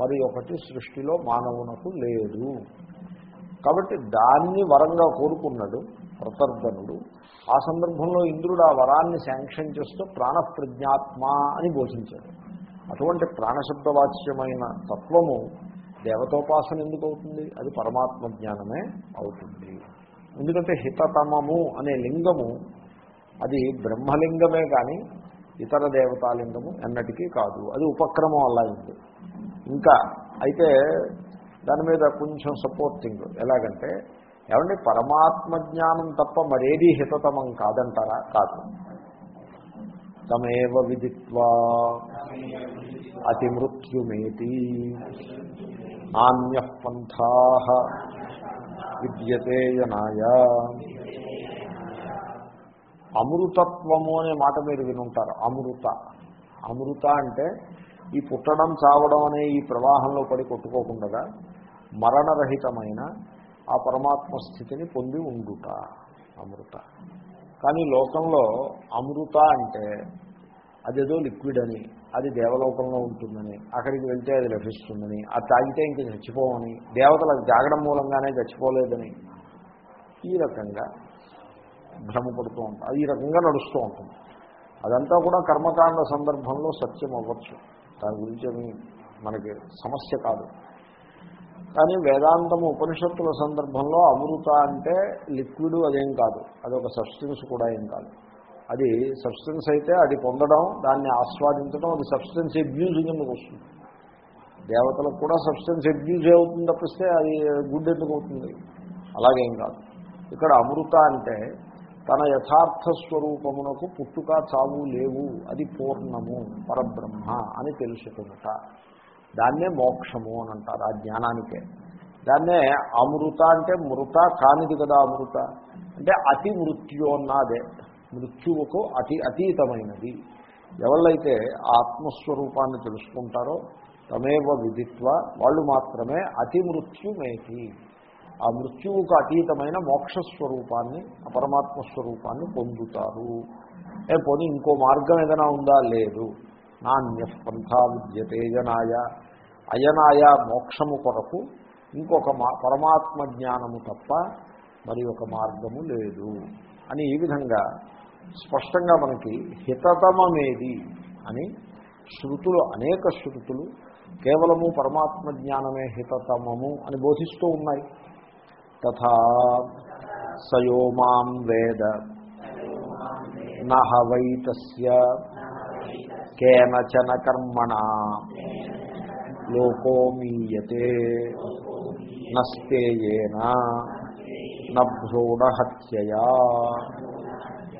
మరి ఒకటి సృష్టిలో మానవునకు లేదు. కాబట్టి దాన్ని వరంగా కోరుకున్నాడు ప్రతర్ధనుడు. ఆ సందర్భంలో ఇంద్రుడు ఆ వరాన్ని శాంక్షన్ చేస్తూ ప్రాణప్రజ్ఞాత్మ అని బోధించాడు. అటువంటి ప్రాణశబ్దవాచ్యమైన తత్వము దేవతోపాసన ఎందుకు అవుతుంది? అది పరమాత్మ జ్ఞానమే అవుతుంది. ఎందుకంటే హితతమము అనే లింగము అది బ్రహ్మలింగమే కానీ ఇతర దేవతాలింగము ఎన్నటికీ కాదు. అది ఉపక్రమం అలా ఉంది. ఇంకా అయితే దాని మీద కొంచెం సపోర్టింగ్ ఎలాగంటే ఏమంటే పరమాత్మ జ్ఞానం తప్ప మరేదీ హితతమం కాదంటారా? కాదు. తమేవ విదిత్వా అతిమృత్యుమేతి. నాణ్య పంథా. విద్యతేయనాయ అమృతత్వము అనే మాట మీరు వినుంటారు. అమృత. అమృత అంటే ఈ పుట్టడం చావడం అనే ఈ ప్రవాహంలో పడి కొట్టుకోకుండా మరణరహితమైన ఆ పరమాత్మ స్థితిని పొంది ఉండుట అమృత. కానీ లోకంలో అమృత అంటే అదేదో లిక్విడ్ అని. అది దేవలోకంలో ఉంటుందని అక్కడికి వెళ్తే అది లభిస్తుందని అది తాగితే ఇంక చచ్చిపోవని దేవతలకు జాగడం మూలంగానే చచ్చిపోలేదని ఈ రకంగా భ్రమపడుతూ ఉంటుంది ఈ రకంగా నడుస్తూ ఉంటుంది. అదంతా కూడా కర్మకాండ సందర్భంలో సత్యం అవ్వచ్చు దాని గురించి మనకి సమస్య కాదు. కానీ వేదాంతము ఉపనిషత్తుల సందర్భంలో అమృత అంటే లిక్విడ్ అదేం కాదు. అదొక సబ్స్టెన్స్ కూడా ఏం కాదు. అది సబ్స్టెన్స్ అయితే అది పొందడం దాన్ని ఆస్వాదించడం అది సబ్స్టెన్స్ అబ్యూజ్ కిందకు వస్తుంది. దేవతలకు కూడా సబ్స్టెన్స్ అబ్యూజ్ అవుతుంది తప్పిస్తే అది గుడ్ ఎందుకు అవుతుంది? అలాగేం కాదు. ఇక్కడ అమృత అంటే తన యథార్థ స్వరూపమునకు పుట్టుక చావు లేవు అది పూర్ణము పరబ్రహ్మ అని తెలుసుకున్నట. దాన్నే మోక్షము అని అంటారు ఆ జ్ఞానానికే. దాన్నే అమృత అంటే మృత కానిది కదా అమృత. అంటే అతి మృత్యోన్నదే మృత్యువుకు అతి అతీతమైనది. ఎవళ్ళైతే ఆత్మస్వరూపాన్ని తెలుసుకుంటారో తమేవ విధిత్వ వాళ్ళు మాత్రమే అతి మృత్యుమేతి ఆ మృత్యువుకు అతీతమైన మోక్షస్వరూపాన్ని అపరమాత్మ స్వరూపాన్ని పొందుతారు. ఏ పోనీ ఇంకో మార్గం ఏదైనా ఉందా? లేదు. నాణ్య పంథా విద్యతేజనాయ అయనాయ మోక్షము కొరకు ఇంకొక మా పరమాత్మ జ్ఞానము తప్ప మరి ఒక మార్గము లేదు. అని ఈ విధంగా స్పష్టంగా మనకి హితతమమేది అని శృతులు అనేక శృతులు కేవలము పరమాత్మ జ్ఞానమే హితతమము అని బోధిస్తూ ఉన్నాయి. తథా సయోమాం వేద నహవైతస్య కేనచన కర్మణ లోకో మీయతే నస్తేయేన నభ్రూణహత్యయా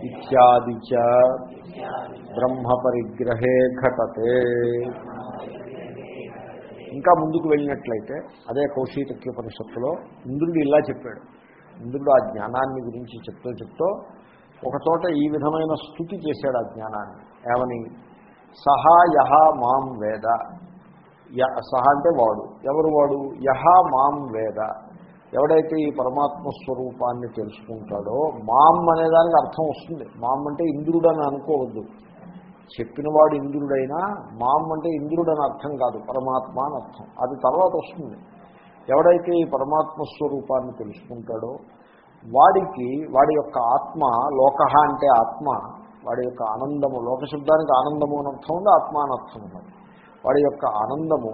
ఇత్యాది చ బ్రహ్మ పరిగ్రహే ఘటతే. ఇంకా ముందుకు వెళ్ళినట్లయితే అదే కౌశీతక్యోపనిషత్తులో ఇంద్రుడు ఇలా చెప్పాడు. ఇంద్రుడు ఆ జ్ఞానాన్ని గురించి చెప్తూ చెప్తూ ఒకచోట ఈ విధమైన స్థుతి చేశాడు ఆ జ్ఞానాన్ని. ఏమని? సహా యహ మాం వేద. సహా అంటే వాడు. ఎవరు వాడు? యహ మాం వేద. ఎవడైతే ఈ పరమాత్మ స్వరూపాన్ని తెలుసుకుంటాడో మాం అనేదానికి అర్థం వస్తుంది. మామ్ అంటే ఇంద్రుడు అని అనుకోవద్దు. చెప్పినవాడు ఇంద్రుడైనా మామ్ అంటే ఇంద్రుడు అని అర్థం కాదు పరమాత్మ అని అర్థం. అది తర్వాత వస్తుంది. ఎవడైతే ఈ పరమాత్మ స్వరూపాన్ని తెలుసుకుంటాడో వాడికి వాడి యొక్క ఆత్మ లోక అంటే ఆత్మ వాడి యొక్క ఆనందము లోకశబ్దానికి ఆనందము అని అర్థం ఉంది? ఆత్మ అని అర్థం ఉన్నది వాడి యొక్క ఆనందము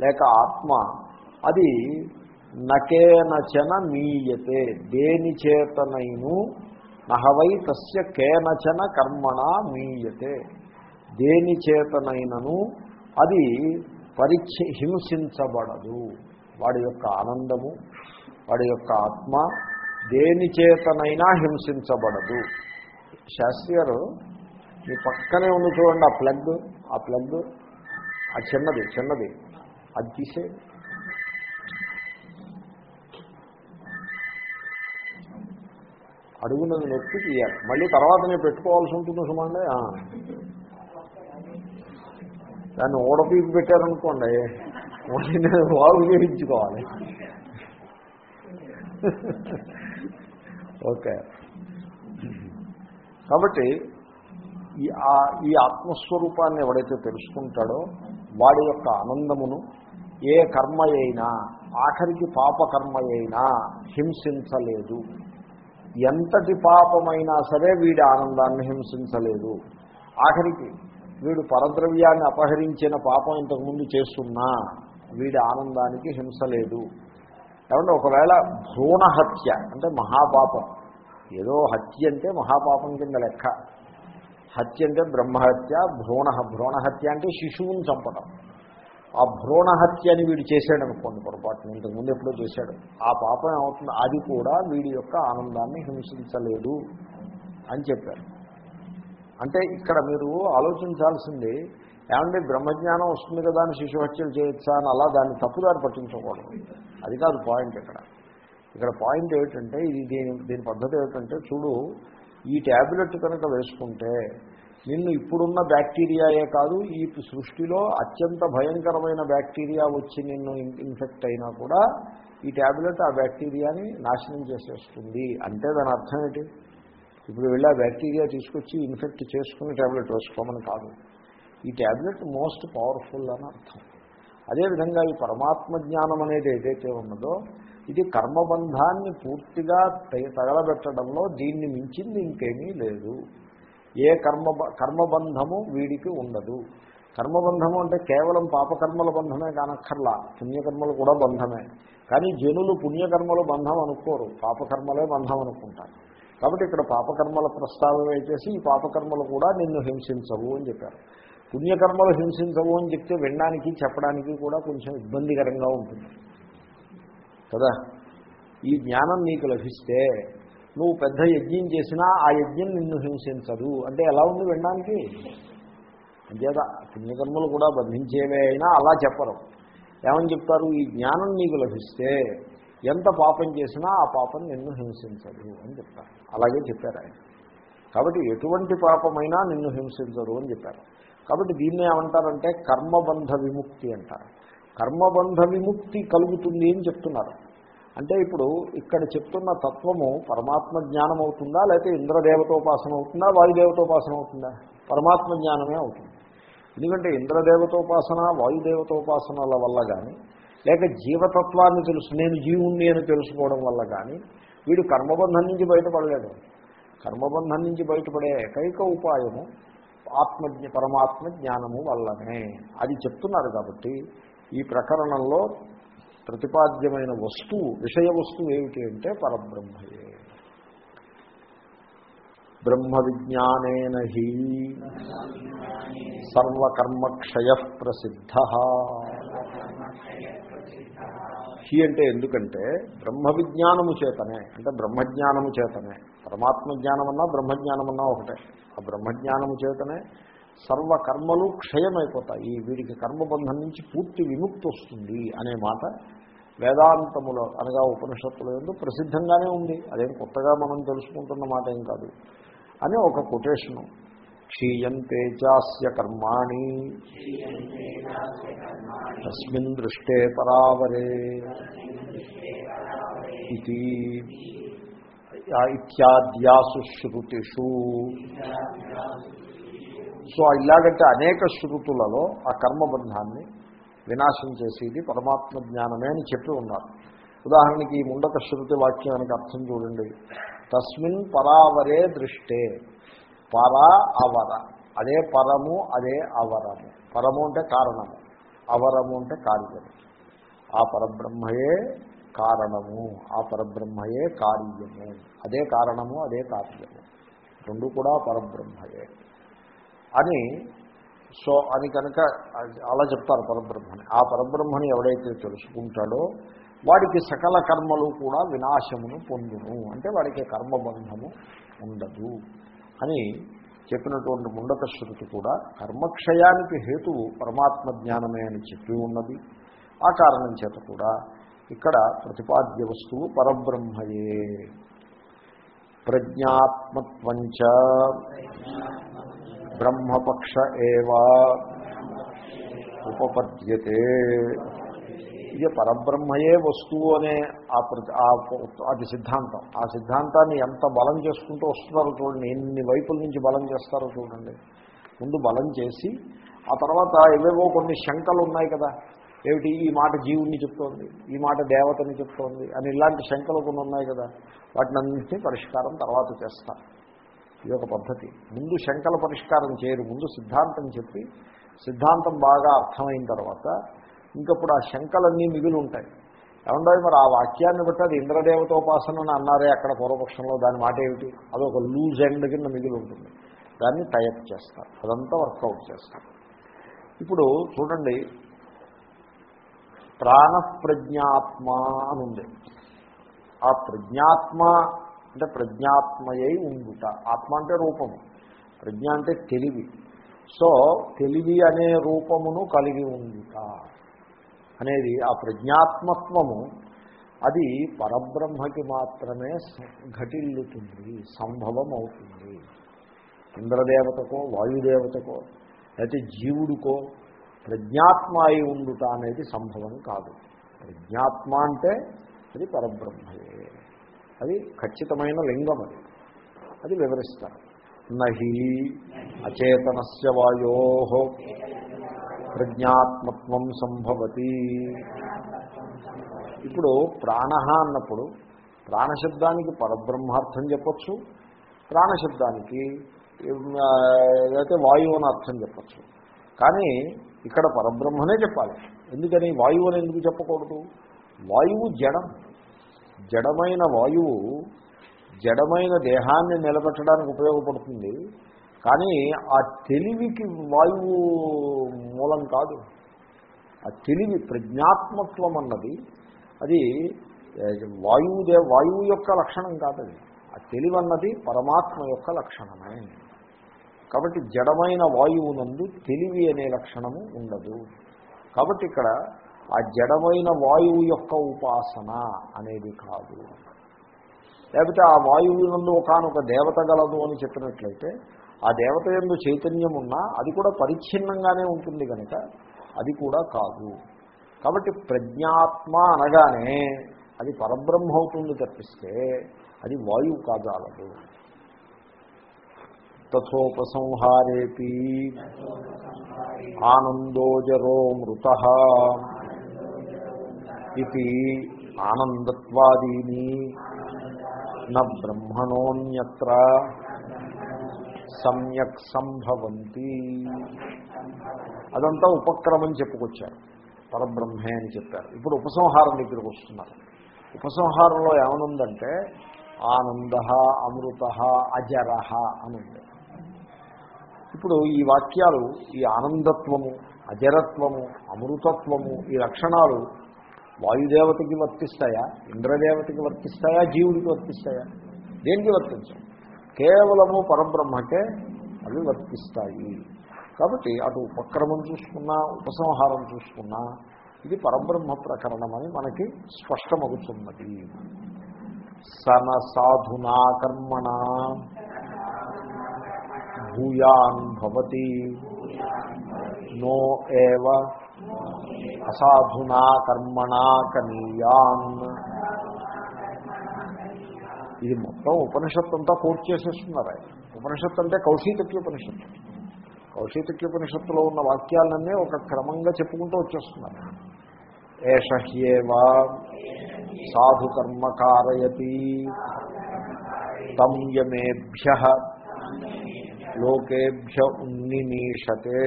లేక ఆత్మ అది నకేనచన మీయతే దేని చేతనైను నహవై తస్య కేనచన కర్మణ మీయతే దేని చేతనైనను అది పరిచ్ఛ హింసించబడదు. వాడి యొక్క ఆనందము వాడి యొక్క ఆత్మ దేని చేతనైనా హింసించబడదు. శాస్త్రిగారు మీ పక్కనే ఉంది చూడండి ఆ ప్లగ్ ఆ ప్లగ్ ఆ చిన్నది చిన్నది అది తీసే అడుగునది నొక్కి తీయాలి. మళ్ళీ తర్వాత నేను పెట్టుకోవాల్సి ఉంటుంది సుమండి? దాన్ని ఓడపీకి పెట్టారనుకోండి మళ్ళీ నేను వారు ఉపయోగించుకోవాలి ఓకే. కాబట్టి ఈ ఈ ఆత్మస్వరూపాన్ని ఎవడైతే తెలుసుకుంటాడో వాడి యొక్క ఆనందమును ఏ కర్మ అయినా ఆఖరికి పాప కర్మ అయినా హింసించలేదు. ఎంతటి పాపమైనా సరే వీడి ఆనందాన్ని హింసించలేదు. ఆఖరికి వీడు పరద్రవ్యాన్ని అపహరించిన పాపం ఇంతకుముందు చేస్తున్నా వీడి ఆనందానికి హింస లేదు. ఏమంటే ఒకవేళ భ్రూణ హత్య అంటే మహాపాపం ఏదో హత్య అంటే మహాపాపం కింద లెక్క. హత్య అంటే బ్రహ్మహత్య భ్రూణ భ్రూణహత్య అంటే శిశువుని చంపడం ఆ భ్రూణహత్య అని వీడు చేశాడు అనుకోండి పొరపాటున ఇంతకుముందు ఎప్పుడో చేశాడు. ఆ పాపం ఏమవుతుంది? అది కూడా వీడి యొక్క ఆనందాన్ని హింసించలేదు అని చెప్పారు. అంటే ఇక్కడ మీరు ఆలోచించాల్సింది ఏమంటే బ్రహ్మజ్ఞానం వస్తుంది కదా అని శిశుహత్యలు చేయొచ్చా అని అలా దాన్ని తప్పుదారి పట్టించకూడదు. అది కాదు పాయింట్ ఇక్కడ. ఇక్కడ పాయింట్ ఏమిటంటే ఇది దీని దీని పద్ధతి ఏమిటంటే చూడు ఈ ట్యాబ్లెట్ కనుక వేసుకుంటే నిన్ను ఇప్పుడున్న బ్యాక్టీరియాయే కాదు ఈ సృష్టిలో అత్యంత భయంకరమైన బ్యాక్టీరియా వచ్చి నిన్ను ఇన్ఫెక్ట్ అయినా కూడా ఈ ట్యాబ్లెట్ ఆ బ్యాక్టీరియాని నాశనం చేసేస్తుంది. అంటే దాని అర్థం ఏంటి? ఇప్పుడు వెళ్ళి ఆ బ్యాక్టీరియా తీసుకొచ్చి ఇన్ఫెక్ట్ చేసుకుని ట్యాబ్లెట్ వేసుకోమని కాదు. ఈ ట్యాబ్లెట్ మోస్ట్ పవర్ఫుల్ అని అర్థం. అదేవిధంగా ఈ పరమాత్మ జ్ఞానం అనేది ఏదైతే ఉన్నదో ఇది కర్మబంధాన్ని పూర్తిగా తగలబెట్టడంలో దీన్ని మించింది ఇంకేమీ లేదు. ఏ కర్మ కర్మబంధము వీడికి ఉండదు. కర్మబంధము అంటే కేవలం పాపకర్మల బంధమే కానక్కర్లా పుణ్యకర్మలు కూడా బంధమే. కానీ జనులు పుణ్యకర్మలు బంధం అనుకోరు పాపకర్మలే బంధం అనుకుంటారు. కాబట్టి ఇక్కడ పాపకర్మల ప్రస్తావన చేసి ఈ పాపకర్మలు కూడా నిన్ను హింసించవు అని చెప్పారు. పుణ్యకర్మలు హింసించవు అని చెప్తే వినడానికి చెప్పడానికి కూడా కొంచెం ఇబ్బందికరంగా ఉంటుంది. కదా? ఈ జ్ఞానం నీకు లభిస్తే నువ్వు పెద్ద యజ్ఞం చేసినా ఆ యజ్ఞం నిన్ను హింసించదు. అంటే ఎలా ఉంది వినడానికి? అంచేత పుణ్యకర్మలు కూడా బంధించేవే అయినా అలా చెప్పరు. ఏమని చెప్తారు? ఈ జ్ఞానం నీకు లభిస్తే ఎంత పాపం చేసినా ఆ పాపం నిన్ను హింసించదు అని చెప్తారు. అలాగే చెప్పారు ఆయన. కాబట్టి ఎటువంటి పాపమైనా నిన్ను హింసించదు అని చెప్పారు. కాబట్టి దీన్ని ఏమంటారంటే కర్మబంధ విముక్తి అంటారు. కర్మబంధ విముక్తి కలుగుతుంది అని చెప్తున్నారు. అంటే ఇప్పుడు ఇక్కడ చెప్తున్న తత్వము పరమాత్మ జ్ఞానం అవుతుందా లేకపోతే ఇంద్రదేవతోపాసన అవుతుందా వాయుదేవతోపాసన అవుతుందా? పరమాత్మ జ్ఞానమే అవుతుంది. ఎందుకంటే ఇంద్రదేవతోపాసన వాయుదేవతోపాసనల వల్ల కానీ లేక జీవతత్వాన్ని తెలుసు నేను జీవుణ్ణి అని తెలుసుకోవడం వల్ల కానీ వీడు కర్మబంధం నుంచి బయటపడలేడు కర్మబంధం నుంచి బయటపడే ఏకైక ఉపాయము ఆత్మజ్ఞ పరమాత్మ జ్ఞానము వల్లనే. అది చెప్తున్నారు కాబట్టి ఈ ప్రకరణంలో ప్రతిపాద్యమైన వస్తువు విషయ వస్తువు ఏమిటి అంటే పరబ్రహ్మయే. బ్రహ్మ విజ్ఞానేన హి సర్వకర్మక్షయ ప్రసిద్ధ. హి అంటే ఎందుకంటే బ్రహ్మ విజ్ఞానము చేతనే అంటే బ్రహ్మజ్ఞానము చేతనే. పరమాత్మ జ్ఞానమన్నా బ్రహ్మజ్ఞానమన్నా ఒకటే. ఆ బ్రహ్మజ్ఞానము చేతనే సర్వకర్మలు క్షయమైపోతాయి. వీడికి కర్మబంధం నుంచి పూర్తి విముక్తి వస్తుంది అనే మాట వేదాంతములో అనగా ఉపనిషత్తుల ఎందు ప్రసిద్ధంగానే ఉంది. అదేం కొత్తగా మనం తెలుసుకుంటున్న మాట ఏం కాదు. అని ఒక కొటేషను. క్షీయంతే చాస్య కర్మాణి. తస్మిన్ దృష్టే పరావరే. ఇది ఇత్యాద్యాసు శృతిషు. సో ఇలాగంటే అనేక శృతులలో ఆ కర్మబంధాన్ని వినాశం చేసేది పరమాత్మ జ్ఞానమే అని చెప్పి ఉన్నారు. ఉదాహరణకి ఈ ముండక శృతి వాక్యానికి అర్థం చూడండి. తస్మిన్ పరావరే దృష్టే. పర అవర. అదే పరము అదే అవరము. పరము అంటే కారణము. అవరము అంటే కార్యము. ఆ పరబ్రహ్మయే కారణము. ఆ పరబ్రహ్మయే కార్యము. అదే కారణము అదే కార్యము. రెండు కూడా పరబ్రహ్మయే. అని సో అది కనుక అలా చెప్తారు పరబ్రహ్మని. ఆ పరబ్రహ్మని ఎవడైతే తెలుసుకుంటాడో వాడికి సకల కర్మలు కూడా వినాశమును పొందును. అంటే వాడికి కర్మబంధము ఉండదు. అని చెప్పినటువంటి ముండక శృతి కూడా కర్మక్షయానికి హేతువు పరమాత్మ జ్ఞానమే అని చెప్పి ఉన్నది. ఆ కారణం చేత కూడా ఇక్కడ ప్రతిపాద్య వస్తువు పరబ్రహ్మయే. ప్రజ్ఞాత్మత్వంచ బ్రహ్మపక్ష ఏవా ఉపపద్యతే. ఇది పరబ్రహ్మయే వస్తువు అనే ఆ అది సిద్ధాంతం. ఆ సిద్ధాంతాన్ని ఎంత బలం చేసుకుంటూ వస్తున్నారో చూడండి. ఎన్ని వైపుల నుంచి బలం చేస్తారో చూడండి. ముందు బలం చేసి ఆ తర్వాత ఏవేవో కొన్ని శంకలు ఉన్నాయి కదా. ఏమిటి? ఈ మాట జీవుణ్ణి చెప్తోంది. ఈ మాట దేవతని చెప్తోంది. అని ఇలాంటి శంకలు కొన్ని ఉన్నాయి కదా. వాటిని అన్నింటినీ పరిష్కారం తర్వాత చేస్తారు ఇది ఒక పద్ధతి. ముందు శంకల పరిష్కారం చేయరు ముందు సిద్ధాంతం చెప్పి సిద్ధాంతం బాగా అర్థమైన తర్వాత ఇంకప్పుడు ఆ శంకలన్నీ మిగిలి ఉంటాయి ఏమంటే మరి ఆ వాక్యాన్ని బట్టి అది ఇంద్రదేవతోపాసన అని అన్నారే అక్కడ పూర్వపక్షంలో దాని మాట ఏమిటి? అదొక లూజ్ ఎండ్ కింద మిగిలి ఉంటుంది దాన్ని టైప్ చేస్తారు. అదంతా వర్కౌట్ చేస్తారు. ఇప్పుడు చూడండి. ప్రాణప్రజ్ఞాత్మ అని ఉంది. ఆ ప్రజ్ఞాత్మ అంటే ప్రజ్ఞాత్మయై ఉండుట. ఆత్మ అంటే రూపము ప్రజ్ఞ అంటే తెలివి. సో తెలివి అనే రూపమును కలిగి ఉండుట అనేది ఆ ప్రజ్ఞాత్మత్వము అది పరబ్రహ్మకి మాత్రమే ఘటిల్లుతుంది సంభవం అవుతుంది ఇంద్రదేవతకో వాయుదేవతకో లేకపోతే జీవుడికో ప్రజ్ఞాత్మ అయి ఉండుట అనేది సంభవం కాదు. ప్రజ్ఞాత్మ అంటే అది పరబ్రహ్మయే. అది ఖచ్చితమైన లింగం అది. అది వివరిస్తారు. నహి అచేతనస్య వాయో ప్రజ్ఞాత్మత్వం సంభవతి. ఇప్పుడు ప్రాణ అన్నప్పుడు ప్రాణశబ్దానికి పరబ్రహ్మార్థం చెప్పచ్చు ప్రాణశబ్దానికి అయితే వాయువు అని అర్థం చెప్పచ్చు. కానీ ఇక్కడ పరబ్రహ్మనే చెప్పాలి. ఎందుకని? వాయువు అని ఎందుకు చెప్పకూడదు? వాయువు జడం. జడమైన వాయువు జడమైన దేహాన్ని నిలబెట్టడానికి ఉపయోగపడుతుంది. కానీ ఆ తెలివికి వాయువు మూలం కాదు. ఆ తెలివి ప్రజ్ఞాత్మత్వం అన్నది అది వాయువు దే వాయువు యొక్క లక్షణం కాదది ఆ తెలివి అన్నది పరమాత్మ యొక్క లక్షణమే. కాబట్టి జడమైన వాయువునందు తెలివి అనే లక్షణము ఉండదు. కాబట్టి ఇక్కడ ఆ జడమైన వాయువు యొక్క ఉపాసన అనేది కాదు. లేకపోతే ఆ వాయువు నందు ఒకనొక దేవత గలదు అని చెప్పినట్లయితే ఆ దేవత ఎందు చైతన్యం ఉన్నా అది కూడా పరిచ్ఛిన్నంగానే ఉంటుంది కనుక అది కూడా కాదు. కాబట్టి ప్రజ్ఞాత్మ అనగానే అది పరబ్రహ్మ అవుతుంది తప్పిస్తే అది వాయువు కాదాలదు తథోపసంహారేపీ. ఆనందోజరో మృత. ఇది ఆనందత్వాదీని న బ్రహ్మణోన్యత్ర సమ్యక్ సంభవంతి అదంతా ఉపక్రమం చెప్పుకొచ్చారు పరబ్రహ్మే అని చెప్పారు. ఇప్పుడు ఉపసంహారం దగ్గరకు వస్తున్నారు. ఉపసంహారంలో ఏమనుందంటే ఆనంద అమృత అజర అని ఉంది ఇప్పుడు ఈ వాక్యాలు ఈ ఆనందత్వము అజరత్వము అమృతత్వము ఈ లక్షణాలు వాయుదేవతకి వర్తిస్తాయా? ఇంద్రదేవతకి వర్తిస్తాయా? జీవుడికి వర్తిస్తాయా? దేనికి వర్తించం కేవలము పరబ్రహ్మకే అవి వర్తిస్తాయి. కాబట్టి అటు ఉపక్రమం చూసుకున్నా ఉపసంహారం చూసుకున్నా ఇది పరబ్రహ్మ ప్రకరణమని మనకి స్పష్టమవుతున్నది సన సాధునా కర్మణ భూయాన్ భవతి. నో ఏవ అసాధునా కర్మణా కనీయాన్. ఇది మొత్తం ఉపనిషత్తు అంతా పూర్తి చేసేస్తున్నారు ఆయన. ఉపనిషత్తు అంటే కౌశీతక్యోపనిషత్తు. కౌశీతక్యోపనిషత్తులో ఉన్న వాక్యాలన్నీ ఒక క్రమంగా చెప్పుకుంటూ వచ్చేస్తున్నారు. ఏషహ్యేవా సాధుకర్మకారయతి తం యమేభ్య లోకేభ్య ఉన్నినీషతే.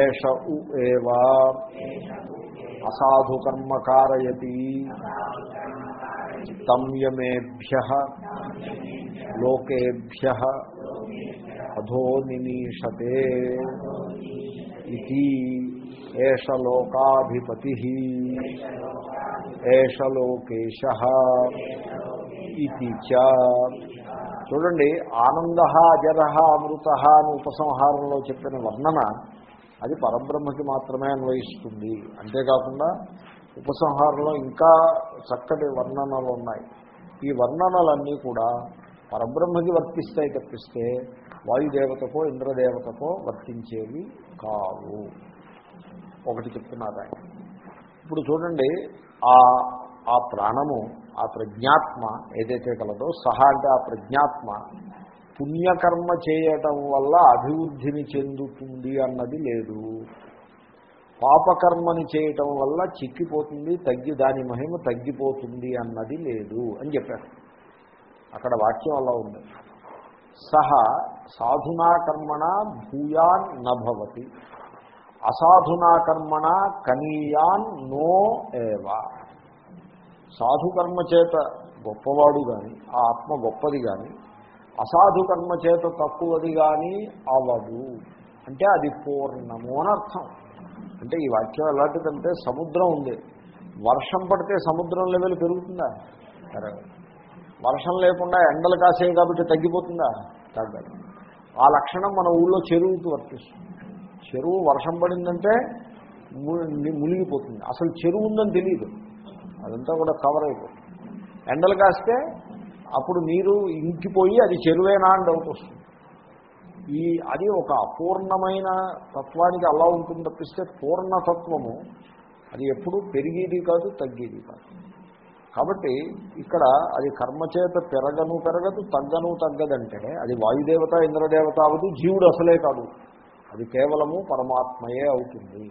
ఏష ఉ ఏవా. అసాధుకర్మ కారయతి. తం లోకేభ్య. అధో నినీషతే. ఇది ఏష లోకాధిపతి. ఏష లోకేశ. ఇది చ. చూడండి ఆనంద అజర అమృత అని ఉపసంహారంలో చెప్పిన వర్ణన అది పరబ్రహ్మకి మాత్రమే అన్వయిస్తుంది. అంతేకాకుండా ఉపసంహారంలో ఇంకా చక్కటి వర్ణనలు ఉన్నాయి. ఈ వర్ణనలన్నీ కూడా పరబ్రహ్మకి వర్తిస్తాయి తప్పిస్తే వాయుదేవతకో ఇంద్రదేవతకో వర్తించేవి కావు. ఒకటి చెప్తున్నారు ఆయన. ఇప్పుడు చూడండి ఆ ఆ ప్రాణము ఆ ప్రజ్ఞాత్మ ఏదైతే కలదో సహా అంటే ఆ ప్రజ్ఞాత్మ పుణ్యకర్మ చేయటం వల్ల అభివృద్ధిని చెందుతుంది అన్నది లేదు. పాపకర్మని చేయటం వల్ల చిక్కిపోతుంది తగ్గి దాని మహిమ తగ్గిపోతుంది అన్నది లేదు అని చెప్పారు. అక్కడ వాక్యం అలా ఉంది. సహ సాధునా కర్మణ భూయాన్ నభవతి అసాధునా కర్మణ కనీయాన్ నో ఏవా. సాధుకర్మ చేత గొప్పవాడు కానీ ఆ ఆత్మ గొప్పది కానీ అసాధు కర్మ చేత తక్కువది కానీ అవదు. అంటే అది పూర్ణము అని అర్థం. అంటే ఈ వాక్యం ఎలాంటిదంటే సముద్రం ఉంది. వర్షం పడితే సముద్రం లెవెల్ పెరుగుతుందా? వర్షం లేకుండా ఎండలు కాసేవి కాబట్టి తగ్గిపోతుందా? తగ్గదు. ఆ లక్షణం మన ఊళ్ళో చెరువుకి వర్తిస్తుంది. చెరువు వర్షం పడిందంటే మునిగిపోతుంది. అసలు చెరువు ఉందని తెలియదు అదంతా కూడా కవర్ అయిపోతుంది. ఎండలు కాస్తే అప్పుడు నీరు ఇంకిపోయి అది చెరువేనా అని డౌట్ వస్తుంది. ఈ అది ఒక అపూర్ణమైన తత్వానికి అలా ఉంటుంది తప్పిస్తే పూర్ణతత్వము అది ఎప్పుడు పెరిగేది కాదు తగ్గేది కాదు. కాబట్టి ఇక్కడ అది కర్మచేత పెరగను పెరగదు తగ్గను తగ్గదంటే అది వాయుదేవత ఇంద్రదేవత అవదు జీవుడు అసలే కాదు. అది కేవలము పరమాత్మయే అవుతుంది.